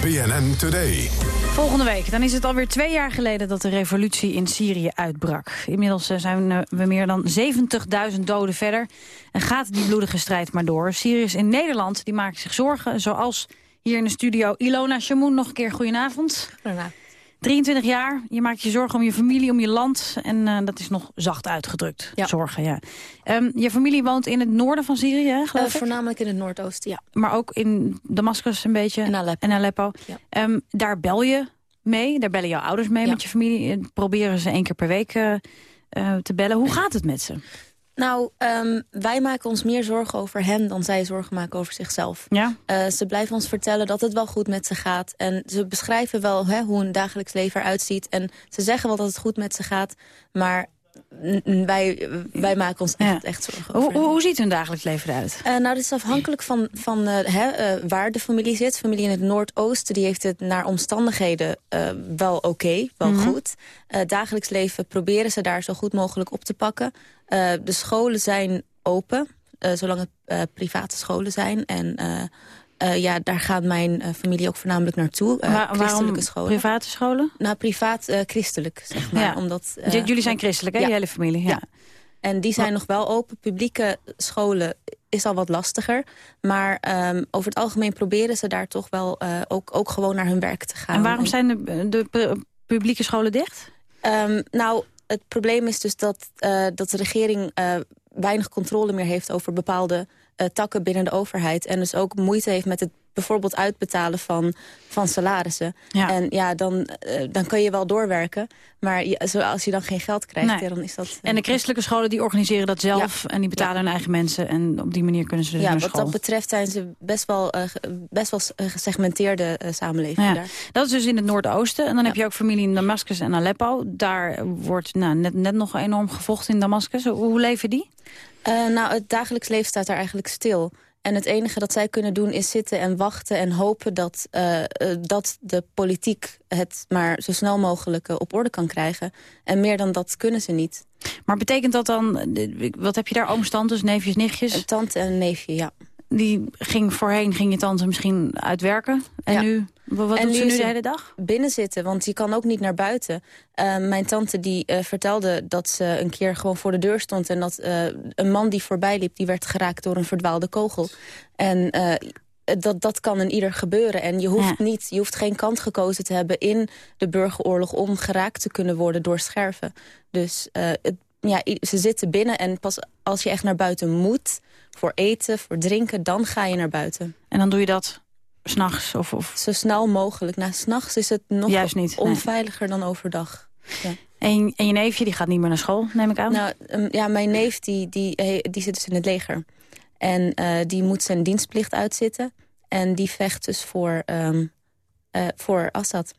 BNN Today. Volgende week, dan is het alweer twee jaar geleden dat de revolutie in Syrië uitbrak. Inmiddels eh, zijn eh, we meer dan 70.000 doden verder en gaat die bloedige strijd maar door. Syriërs in Nederland die maken zich zorgen, zoals hier in de studio Ilona Shamoun. Nog een keer goedenavond. Goedenavond. 23 jaar, je maakt je zorgen om je familie, om je land. En eh, dat is nog zacht uitgedrukt, zorgen, ja. Ehm, je familie woont in het noorden van Syrië, hè, geloof Eh, ik? voornamelijk in het Noordoosten, ja. Maar ook in Damascus een beetje. En Aleppo. En Aleppo. Ehm, daar bel je mee, daar bellen jouw ouders mee met je familie. En proberen ze één keer per week eh, eh, te bellen. Hoe gaat het met ze? Nou, ehm, wij maken ons meer zorgen over hen dan zij zorgen maken over zichzelf. Ja? Eh, ze blijven ons vertellen dat het wel goed met ze gaat. En ze beschrijven wel hè, hoe een dagelijks leven eruit ziet. En ze zeggen wel dat het goed met ze gaat. Maar wij, wij maken ons echt, echt zorgen over Hoe, hoe, ziet hun dagelijks leven eruit? Eh, nou, dat is afhankelijk van, van eh, hè, eh, waar de familie zit. Familie in het Noordoosten die heeft het naar omstandigheden wel oké, wel Mhm. goed. Eh, dagelijks leven proberen ze daar zo goed mogelijk op te pakken. De scholen zijn open, zolang het private scholen zijn. En eh, ja, daar gaat mijn eh, familie ook voornamelijk naartoe. Waar- waarom christelijke scholen. private scholen? Nou, privaat christelijk, zeg maar. Ja. Omdat, J- Jullie zijn christelijk, hè? ja. Je hele familie. Ja. Ja. En die zijn nog wel open. Publieke scholen is al wat lastiger. Maar ehm, over het algemeen proberen ze daar toch wel ook, ook gewoon naar hun werk te gaan. En waarom zijn de, de pu- publieke scholen dicht? Ehm, nou, het probleem is dus dat, dat de regering... weinig controle meer heeft over bepaalde takken binnen de overheid. En dus ook moeite heeft met het bijvoorbeeld uitbetalen van, van salarissen. Ja. En ja, dan, eh, dan kun je wel doorwerken. Maar je, zo- als je dan geen geld krijgt, Nee. ja, dan is dat... eh, En de christelijke scholen die organiseren dat zelf en die betalen hun eigen mensen. En op die manier kunnen ze dus ja, naar wat school. dat betreft zijn ze best wel, eh, best wel gesegmenteerde eh, samenleving daar. dat is dus in het Noordoosten. En dan heb je ook familie in Damascus en Aleppo. Daar wordt nou, net, net nog enorm gevochten in Damascus. Hoe, hoe leven die? Nou, het dagelijks leven staat daar eigenlijk stil. En het enige dat zij kunnen doen is zitten en wachten en hopen dat, eh, eh, dat de politiek het maar zo snel mogelijk eh, op orde kan krijgen. En meer dan dat kunnen ze niet. Maar betekent dat dan, wat heb je daar, ooms, tantes, neefjes, nichtjes? Een tante en een neefje, ja. Die ging voorheen, ging je tante misschien uitwerken. En Ja. nu, wat En doet ze nu de hele dag? Binnen zitten, want je kan ook niet naar buiten. Eh, mijn tante die eh, vertelde dat ze een keer gewoon voor de deur stond... en dat eh, een man die voorbij liep, die werd geraakt door een verdwaalde kogel. En eh, dat, dat kan in ieder gebeuren. En je hoeft, Ja. niet, je hoeft geen kant gekozen te hebben in de burgeroorlog... om geraakt te kunnen worden door scherven. Dus het, ja, ze zitten binnen en pas als je echt naar buiten moet... voor eten, voor drinken, dan ga je naar buiten. En dan doe je dat s'nachts? Of, of... Zo snel mogelijk. Nou, s'nachts is het nog Juist niet, nee. onveiliger dan overdag. Ja. En, en je neefje, die gaat niet meer naar school, neem ik aan? Nou, um, ja, mijn neef die, die, die zit dus in het leger. En eh, die moet zijn dienstplicht uitzitten. En die vecht dus voor, ehm, eh, voor Assad.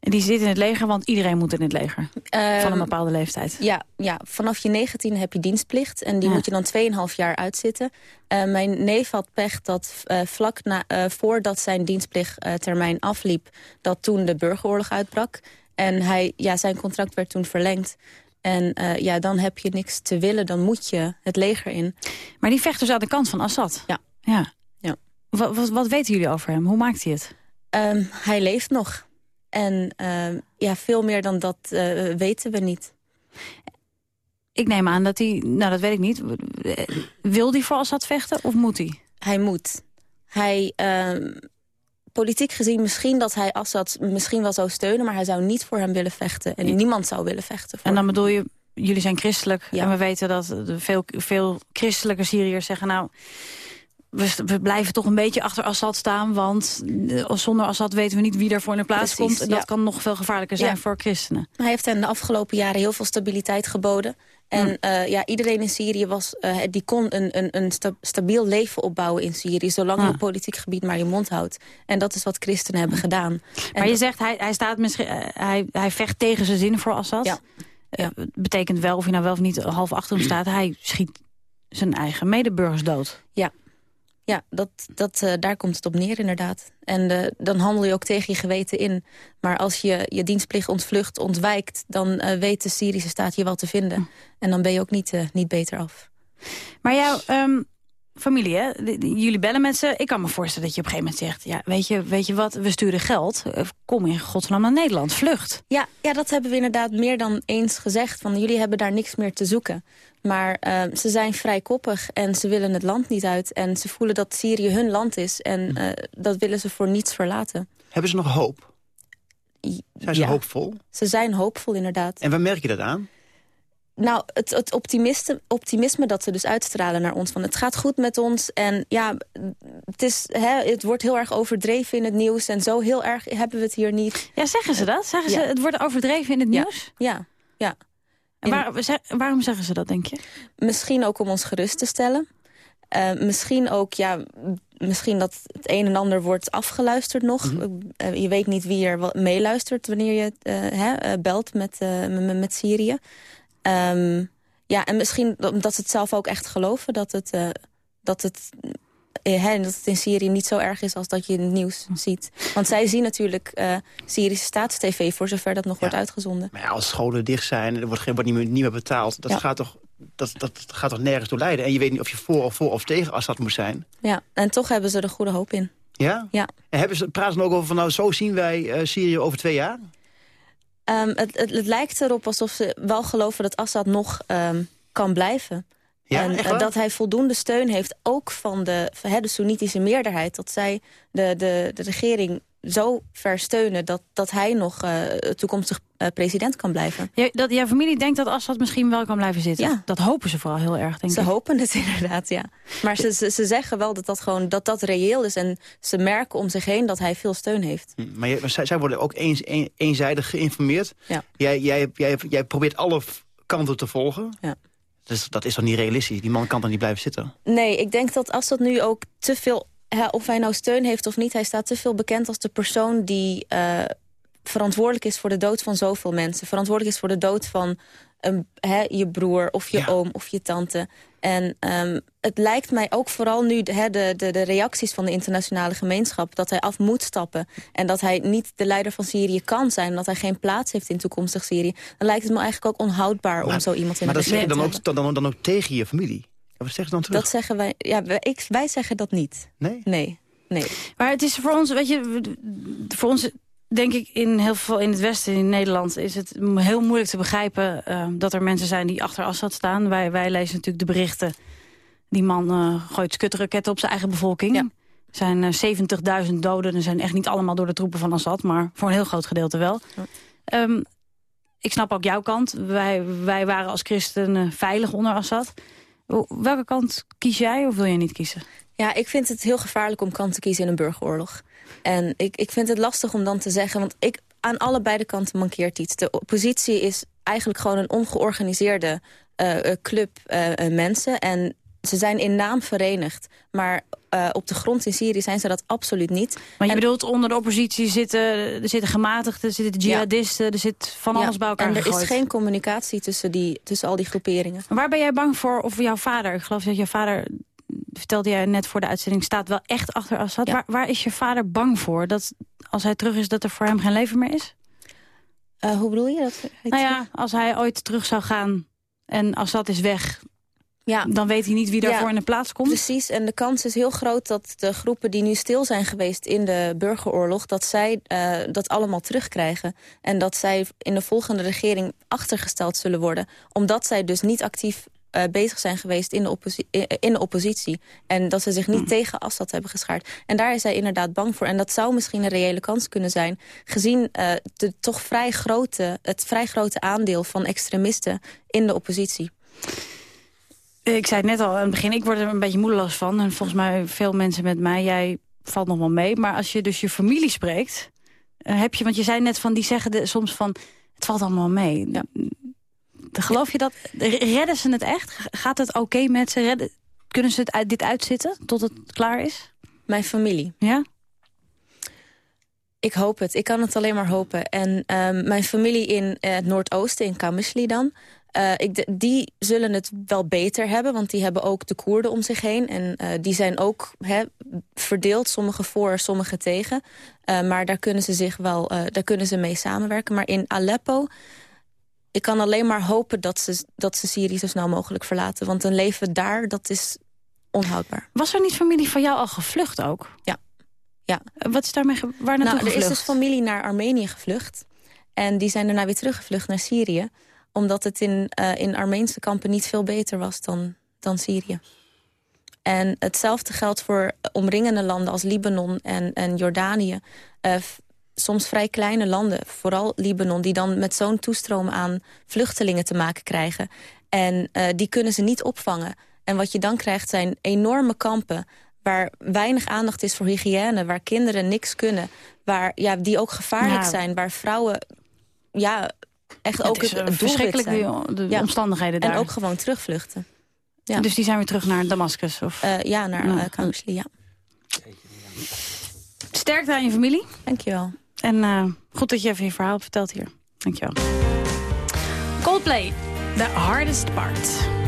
En die zit in het leger, want iedereen moet in het leger. Ehm, van een bepaalde leeftijd. Ja, ja, vanaf je 19 heb je dienstplicht. En die Ja. moet je dan 2,5 jaar uitzitten. Eh, mijn neef had pech dat eh, vlak na, eh, voordat zijn dienstplichttermijn afliep... dat toen de burgeroorlog uitbrak. En hij, ja, zijn contract werd toen verlengd. En ja, dan heb je niks te willen, dan moet je het leger in. Maar die vecht dus aan de kant van Assad? Ja. ja. Ja. Wat, wat, wat weten jullie over hem? Hoe maakt hij het? Ehm, hij leeft nog. En ehm, ja, veel meer dan dat eh, weten we niet. Ik neem aan dat hij, nou dat weet ik niet. Wil hij voor Assad vechten of moet hij? Hij moet. Hij, ehm, politiek gezien misschien dat hij Assad misschien wel zou steunen... maar hij zou niet voor hem willen vechten. En niemand zou willen vechten voor En dan bedoel je, jullie zijn christelijk. En we weten dat veel, veel christelijke Syriërs zeggen... nou, we, we blijven toch een beetje achter Assad staan... want eh, zonder Assad weten we niet wie er voor in de plaats Precies, komt. En dat ja. kan nog veel gevaarlijker zijn Ja. voor christenen. Hij heeft hen de afgelopen jaren heel veel stabiliteit geboden. En Hmm. eh, ja, iedereen in Syrië was, eh, die kon een, een, een sta- stabiel leven opbouwen in Syrië... zolang je Ja. op politiek gebied maar je mond houdt. En dat is wat christenen hebben gedaan. En Maar je zegt, hij, hij, staat misschien, hij, hij vecht tegen zijn zin voor Assad. Ja. Eh, betekent wel, of hij nou wel of niet half achter hem staat... hij schiet zijn eigen medeburgers dood. Ja, ja dat, dat, eh, daar komt het op neer inderdaad. En eh, dan handel je ook tegen je geweten in. Maar als je je dienstplicht ontvlucht, ontwijkt... dan eh, weet de Syrische staat je wel te vinden. En dan ben je ook niet, niet beter af. Maar jouw ehm, familie, hè? Jullie bellen met ze. Ik kan me voorstellen dat je op een gegeven moment zegt... ja, weet je, weet je wat, we sturen geld. Eh, Kom in godsnaam naar Nederland, vlucht. Ja, ja, dat hebben we inderdaad meer dan eens gezegd. Van jullie hebben daar niks meer te zoeken. Maar eh, ze zijn vrij koppig en ze willen het land niet uit. En ze voelen dat Syrië hun land is. En eh, dat willen ze voor niets verlaten. Hebben ze nog hoop? Zijn ze Ja. hoopvol? Ze zijn hoopvol inderdaad. En waar merk je dat aan? Nou, het, het optimisme, optimisme dat ze dus uitstralen naar ons. Van het gaat goed met ons. En ja, het, is, hè, het wordt heel erg overdreven in het nieuws. En zo heel erg hebben we het hier niet. Ja, zeggen ze dat? Zeggen Ja. ze, het wordt overdreven in het Ja. nieuws? Ja, ja. En waar- waarom zeggen ze dat, denk je? Misschien ook om ons gerust te stellen. Eh, misschien ook, ja, misschien dat het een en ander wordt afgeluisterd nog. Eh, je weet niet wie er meeluistert wanneer je eh, hè, belt met, met, met Syrië. Ehm, ja, en misschien omdat ze het zelf ook echt geloven dat het, eh, dat het, eh, hè, dat het in Syrië niet zo erg is als dat je in het nieuws ziet. Want zij zien natuurlijk eh, Syrische staatstv voor zover dat nog wordt uitgezonden. Maar ja, als scholen dicht zijn en er wordt geen wordt niet meer, niet meer betaald... Dat, Ja. gaat toch, dat, dat gaat toch nergens toe leiden? En je weet niet of je voor of, voor of tegen Assad moet zijn. Ja, en toch hebben ze er goede hoop in. Ja? Ja. En hebben ze, praten ze ook over van nou, zo zien wij Syrië over twee jaar? Ehm, het, het, lijkt erop alsof ze wel geloven dat Assad nog ehm, kan blijven. Ja, en eh, dat hij voldoende steun heeft, ook van de, van, hè, de Soenitische meerderheid. Dat zij de, de, de regering zo ver steunen dat, dat hij nog eh, toekomstig eh, president kan blijven. Jij, dat, jouw familie denkt dat Assad misschien wel kan blijven zitten. Ja. Dat hopen ze vooral heel erg, denk Ze ik. hopen het [LAUGHS] inderdaad, ja. Maar ze, ze, ze zeggen wel dat dat gewoon dat dat reëel is. En ze merken om zich heen dat hij veel steun heeft. Hm, Maar, je- maar zij, zij worden ook eens, een- eenzijdig geïnformeerd. Ja. Jij, jij, jij, jij probeert alle kanten te volgen. Ja. Dus dat is toch niet realistisch? Die man kan dan niet blijven zitten. Nee, ik denk dat als dat nu ook te veel... of hij nou steun heeft of niet... hij staat te veel bekend als de persoon die eh, verantwoordelijk is... voor de dood van zoveel mensen. Verantwoordelijk is voor de dood van een, hè, je broer of je oom of je tante. En ehm, het lijkt mij ook vooral nu hè, de, de, de reacties van de internationale gemeenschap... dat hij af moet stappen en dat hij niet de leider van Syrië kan zijn... dat hij geen plaats heeft in toekomstig Syrië... dan lijkt het me eigenlijk ook onhoudbaar om zo iemand in Maar de dat zeg je dan te ook, dan, dan ook tegen je familie. Ja, Wat zeggen ze dan terug? Dat zeggen wij... Ja, wij, ik, wij zeggen dat niet. Nee? Nee. Nee. Maar het is voor ons, weet je, voor ons denk ik in heel veel in het Westen, in Nederland, is het heel moeilijk te begrijpen eh, dat er mensen zijn die achter Assad staan. Wij, wij lezen natuurlijk de berichten. Die man eh, gooit skutterraketten op zijn eigen bevolking. Er zijn eh, 70.000 doden. Er zijn echt niet allemaal door de troepen van Assad, maar voor een heel groot gedeelte wel. Ehm, ik snap ook jouw kant. Wij, wij waren als christenen veilig onder Assad. Welke kant kies jij of wil je niet kiezen? Ja, ik vind het heel gevaarlijk om kant te kiezen in een burgeroorlog. En ik, ik vind het lastig om dan te zeggen... want ik, aan allebei de kanten mankeert iets. De oppositie is eigenlijk gewoon een ongeorganiseerde eh, eh, club eh, mensen. En ze zijn in naam verenigd. Maar op de grond in Syrië zijn ze dat absoluut niet. Maar je En- bedoelt, onder de oppositie zitten, er zitten gematigden, er zitten jihadisten, er zit van Ja, alles bij elkaar En er gegooid. is geen communicatie tussen, die, tussen al die groeperingen. Waar ben jij bang voor, of jouw vader, ik geloof dat jouw vader, vertelde jij net voor de uitzending, staat wel echt achter Assad. Waar, waar is je vader bang voor? Dat als hij terug is, dat er voor hem geen leven meer is? Eh, hoe bedoel je dat? Nou ja, als hij ooit terug zou gaan en Assad is weg, Ja. dan weet hij niet wie daarvoor Ja, in de plaats komt. Precies, en de kans is heel groot dat de groepen die nu stil zijn geweest in de burgeroorlog... dat zij eh, dat allemaal terugkrijgen. En dat zij in de volgende regering achtergesteld zullen worden. Omdat zij dus niet actief eh, bezig zijn geweest in de, eh, in de oppositie. En dat ze zich niet tegen Assad hebben geschaard. En daar is hij inderdaad bang voor. En dat zou misschien een reële kans kunnen zijn... gezien eh, de toch vrij grote, het vrij grote aandeel van extremisten in de oppositie. Ik zei het net al aan het begin, ik word er een beetje moedeloos van. En volgens mij veel mensen met mij, jij valt nog wel mee. Maar als je dus je familie spreekt, eh, heb je... Want je zei net van, die zeggen de, soms van, het valt allemaal mee. Ja. Geloof je dat? Redden ze het echt? Gaat het oké met ze? Redden, kunnen ze het uit, dit uitzitten tot het klaar is? Mijn familie. Ja? Ik hoop het. Ik kan het alleen maar hopen. En ehm, mijn familie in eh, het Noordoosten, in Kamishli dan... eh, ik, die zullen het wel beter hebben, want die hebben ook de Koerden om zich heen. En eh, die zijn ook hè, verdeeld, sommige voor, sommige tegen. Maar daar kunnen ze zich wel, daar kunnen ze mee samenwerken. Maar in Aleppo, ik kan alleen maar hopen dat ze, dat ze Syrië zo snel mogelijk verlaten. Want een leven daar, dat is onhoudbaar. Was er niet familie van jou al gevlucht ook? Ja. ja. Wat is daarmee, waar naartoe nou, er is gevlucht? dus familie naar Armenië gevlucht. En die zijn daarna weer teruggevlucht naar Syrië. Omdat het in, eh, in Armeense kampen niet veel beter was dan, dan Syrië. En hetzelfde geldt voor omringende landen als Libanon en, en Jordanië. Eh, soms vrij kleine landen, vooral Libanon... die dan met zo'n toestroom aan vluchtelingen te maken krijgen. En eh, die kunnen ze niet opvangen. En wat je dan krijgt zijn enorme kampen waar weinig aandacht is voor hygiëne... waar kinderen niks kunnen, waar, ja, die ook gevaarlijk Ja. zijn... waar vrouwen ja, echt Het ook is, het, eh, het verschrikkelijk, zijn. de omstandigheden En daar. ook gewoon terugvluchten. Ja. Dus die zijn weer terug naar Damascus? Of? Eh, ja, naar uh, Kamishli, ja. Sterkte aan je familie. Dankjewel. En eh, goed dat je even je verhaal hebt verteld hier. Dankjewel. Coldplay, The Hardest Part.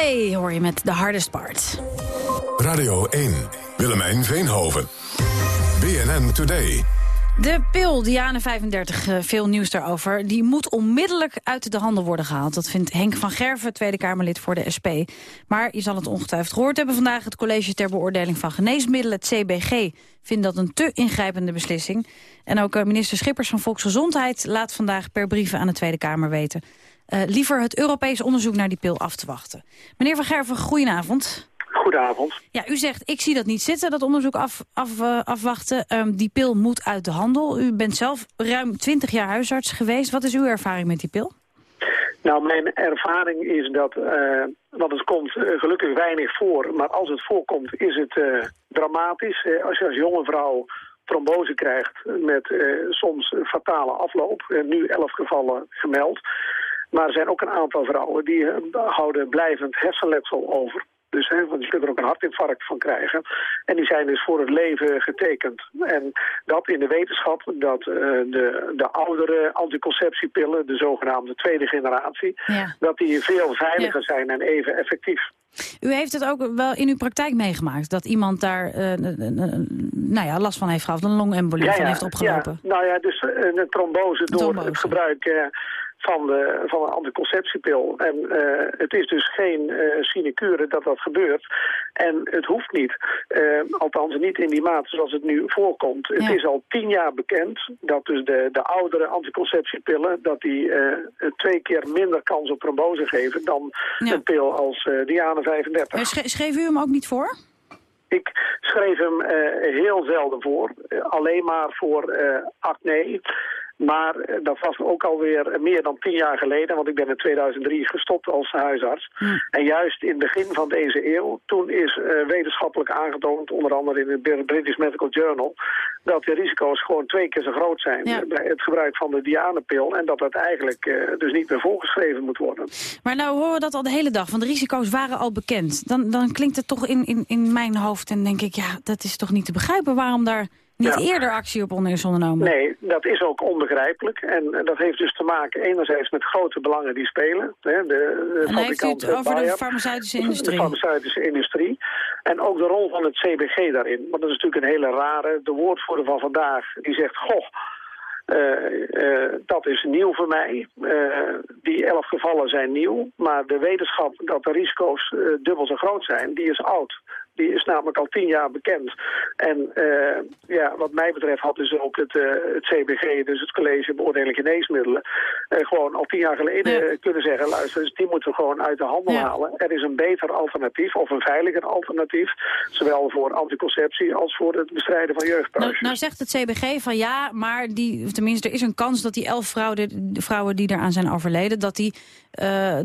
Coldplay hoor je met The Hardest Part. Radio 1, Willemijn Veenhoven. BNN Today. De pil, Diane 35, eh, veel nieuws daarover... die moet onmiddellijk uit de handel worden gehaald. Dat vindt Henk van Gerven, Tweede Kamerlid voor de SP. Maar je zal het ongetwijfeld gehoord hebben vandaag... het College ter Beoordeling van Geneesmiddelen, het CBG... vindt dat een te ingrijpende beslissing. En ook eh, minister Schippers van Volksgezondheid... laat vandaag per brieven aan de Tweede Kamer weten... eh, liever het Europees onderzoek naar die pil af te wachten. Meneer van Gerven, goedenavond. Goedenavond. Ja, u zegt, ik zie dat niet zitten, dat onderzoek af, af, eh, afwachten. Ehm, die pil moet uit de handel. U bent zelf ruim 20 jaar huisarts geweest. Wat is uw ervaring met die pil? Nou, mijn ervaring is dat, eh, want het komt gelukkig weinig voor, maar als het voorkomt is het dramatisch. Als je als jonge vrouw trombose krijgt met soms fatale afloop, nu elf gevallen gemeld. Maar er zijn ook een aantal vrouwen die eh, houden blijvend hersenletsel over. Dus, hè, want je kunt er ook een hartinfarct van krijgen. En die zijn dus voor het leven getekend. En dat in de wetenschap dat eh, de, de oudere anticonceptiepillen, de zogenaamde tweede generatie, Ja. dat die veel veiliger zijn en even effectief. U heeft het ook wel in uw praktijk meegemaakt... dat iemand daar n- nou ja, last van heeft gehad, een longembolie van heeft opgelopen. Ja, nou ja, dus een trombose door Trombose. het gebruik van, de, van een anticonceptiepil. En eh, het is dus geen eh sinecure dat dat gebeurt. En het hoeft niet. Eh, althans niet in die mate zoals het nu voorkomt. Het is al tien jaar bekend dat dus de, de oudere anticonceptiepillen... dat die twee keer minder kans op trombose geven dan Ja. een pil als Diane 35. Maar schre- schreef u hem ook niet voor? Ik schreef hem heel zelden voor. Alleen maar voor acne. Maar eh, dat was ook alweer meer dan tien jaar geleden. Want ik ben in 2003 gestopt als huisarts. En juist in het begin van deze eeuw... toen is eh, wetenschappelijk aangetoond... onder andere in het British Medical Journal... dat de risico's gewoon twee keer zo groot zijn... Ja. bij het gebruik van de Dianepil. En dat dat eigenlijk eh, dus niet meer voorgeschreven moet worden. Maar nou horen we dat al de hele dag, want de risico's waren al bekend. Dan, dan klinkt het toch in, in, in mijn hoofd en denk ik, ja, dat is toch niet te begrijpen... waarom daar niet Ja. eerder actie op onder is ondernomen? Nee, dat is ook onbegrijpelijk. En eh, dat heeft dus te maken enerzijds met grote belangen die spelen. Hè, de, de En heeft u het eh, over de farmaceutische De industrie. farmaceutische industrie. En ook de rol van het CBG daarin. Want dat is natuurlijk een hele rare. De woordvoerder van vandaag die zegt... Goh, eh, dat is nieuw voor mij. Die elf gevallen zijn nieuw. Maar de wetenschap dat de risico's dubbel zo groot zijn, die is oud. Die is namelijk al tien jaar bekend. En eh, ja, wat mij betreft had dus ook het, eh, het CBG, dus het College Beoordeling Geneesmiddelen, eh, gewoon al tien jaar geleden kunnen zeggen, luister, dus die moeten we gewoon uit de handel halen. Er is een beter alternatief, of een veiliger alternatief, zowel voor anticonceptie als voor het bestrijden van Nou, jeugdpuis. nou zegt het CBG van ja, maar die, tenminste er is een kans dat die elf vrouwen, de vrouwen die eraan zijn overleden, dat die,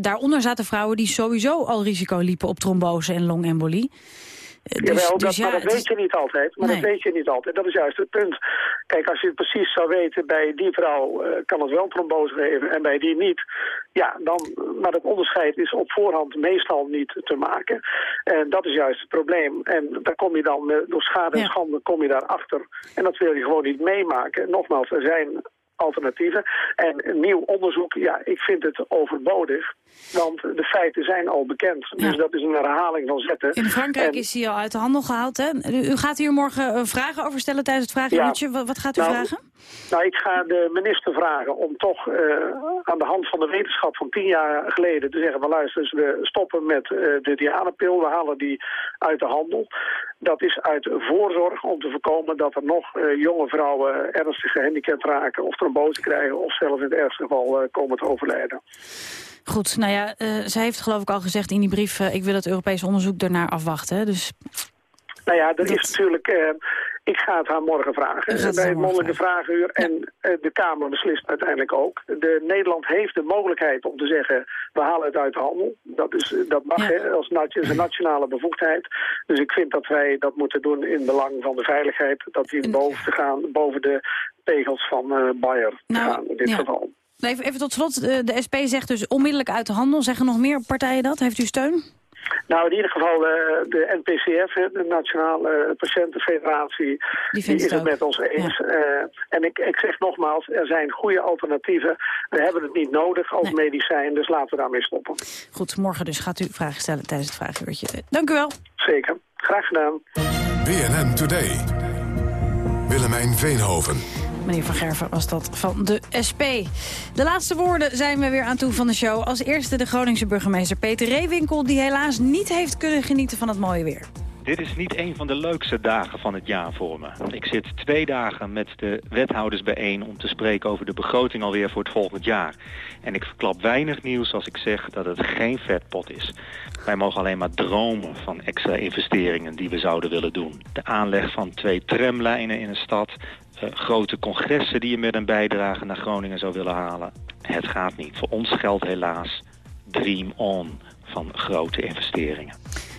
daaronder zaten vrouwen die sowieso al risico liepen op trombose en longembolie. Eh, Dus, Jawel, dat, dus ja, maar dat weet je niet altijd. Maar Nee. dat weet je niet altijd. Dat is juist het punt. Kijk, als je het precies zou weten, bij die vrouw eh, kan het wel trombose geven en bij die niet. Ja, dan, maar dat onderscheid is op voorhand meestal niet te maken. En dat is juist het probleem. En daar kom je dan, eh, door schade en Ja. schande, kom je daarachter. En dat wil je gewoon niet meemaken. Nogmaals, er zijn alternatieven. En nieuw onderzoek, ja, ik vind het overbodig. Want de feiten zijn al bekend. Dus dat is een herhaling van zetten. In Frankrijk En- is hij al uit de handel gehaald. Hè? U, gaat hier morgen eh, vragen over stellen tijdens het vragenuurtje. Wat, wat gaat u Nou, vragen? Nou, ik ga de minister vragen om toch eh, aan de hand van de wetenschap van tien jaar geleden te zeggen... van luister, we stoppen met eh, de dianepil, we halen die uit de handel. Dat is uit voorzorg om te voorkomen dat er nog jonge vrouwen ernstig gehandicapt raken... of trombose krijgen of zelfs in het ergste geval eh, komen te overlijden. Goed, nou ja, eh, zij heeft geloof ik al gezegd in die brief... eh, ik wil het Europese onderzoek ernaar afwachten. Dus Nou ja, er is natuurlijk... ik ga het haar morgen vragen het bij het morgen mondelinge vragenuur. En eh, de Kamer beslist uiteindelijk ook. De, Nederland heeft de mogelijkheid om te zeggen... we halen het uit de handel. Dat, is, eh, dat mag hè, als is een nationale bevoegdheid. Dus ik vind dat wij dat moeten doen in belang van de veiligheid. Dat die boven te gaan, boven de tegels van eh Bayer Nou, gaan in dit ja. geval. even, even tot slot, de, de SP zegt dus onmiddellijk uit de handel. Zeggen nog meer partijen dat? Heeft u steun? Nou, in ieder geval eh, de NPCF, de Nationale Patiëntenfederatie, die, is het met ons eens. Eh, en ik, ik zeg nogmaals, er zijn goede alternatieven. We hebben het niet nodig als medicijn, dus laten we daarmee stoppen. Goed, morgen dus gaat u vragen stellen tijdens het vraaguurtje. Dank u wel. Zeker. Graag gedaan. BNN Today. Willemijn Veenhoven. Meneer Van Gerven was dat van de SP. De laatste woorden zijn we weer aan toe van de show. Als eerste de Groningse burgemeester Peter Reewinkel... die helaas niet heeft kunnen genieten van het mooie weer. Dit is niet een van de leukste dagen van het jaar voor me. Ik zit twee dagen met de wethouders bijeen om te spreken over de begroting alweer voor het volgend jaar. En ik verklap weinig nieuws als ik zeg dat het geen vetpot is. Wij mogen alleen maar dromen van extra investeringen die we zouden willen doen. De aanleg van twee tramlijnen in een stad, eh, grote congressen die je met een bijdrage naar Groningen zou willen halen. Het gaat niet. Voor ons geldt helaas dream on van grote investeringen.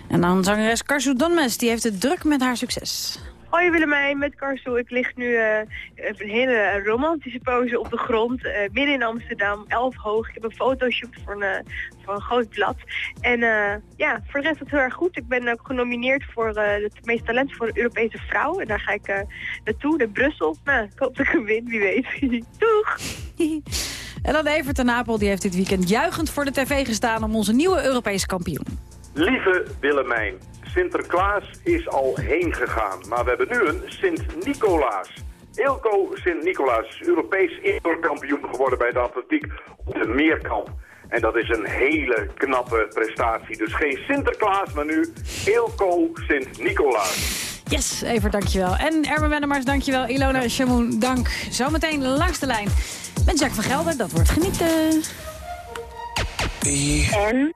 En dan zangeres Karsu Donmes, die heeft het druk met haar succes. Hoi Willemijn, met Karsu. Ik lig nu eh, een hele romantische pose op de grond, eh, midden in Amsterdam, elf hoog. Ik heb een fotoshoot voor een, eh, voor een groot blad. En eh, ja, voor de rest is het heel erg goed. Ik ben ook genomineerd voor eh het meest talent voor de Europese vrouw. En daar ga ik eh, naartoe, naar Brussel. Nou, ik hoop dat ik hem win, wie weet. [LAUGHS] Doeg! En dan Evert ten Napel, die heeft dit weekend juichend voor de tv gestaan... om onze nieuwe Europese kampioen. Lieve Willemijn, Sinterklaas is al heen gegaan, maar we hebben nu een Sint-Nicolaas. Ilko Sint-Nicolaas is Europees indoorkampioen geworden bij de atletiek op de meerkamp. En dat is een hele knappe prestatie. Dus geen Sinterklaas, maar nu Ilko Sint-Nicolaas. Yes, Evert, dankjewel. En Erwin Wennemars, dankjewel. Ilona Shamoun, dank. Zometeen langs de lijn met Jack van Gelder. Dat wordt genieten. En?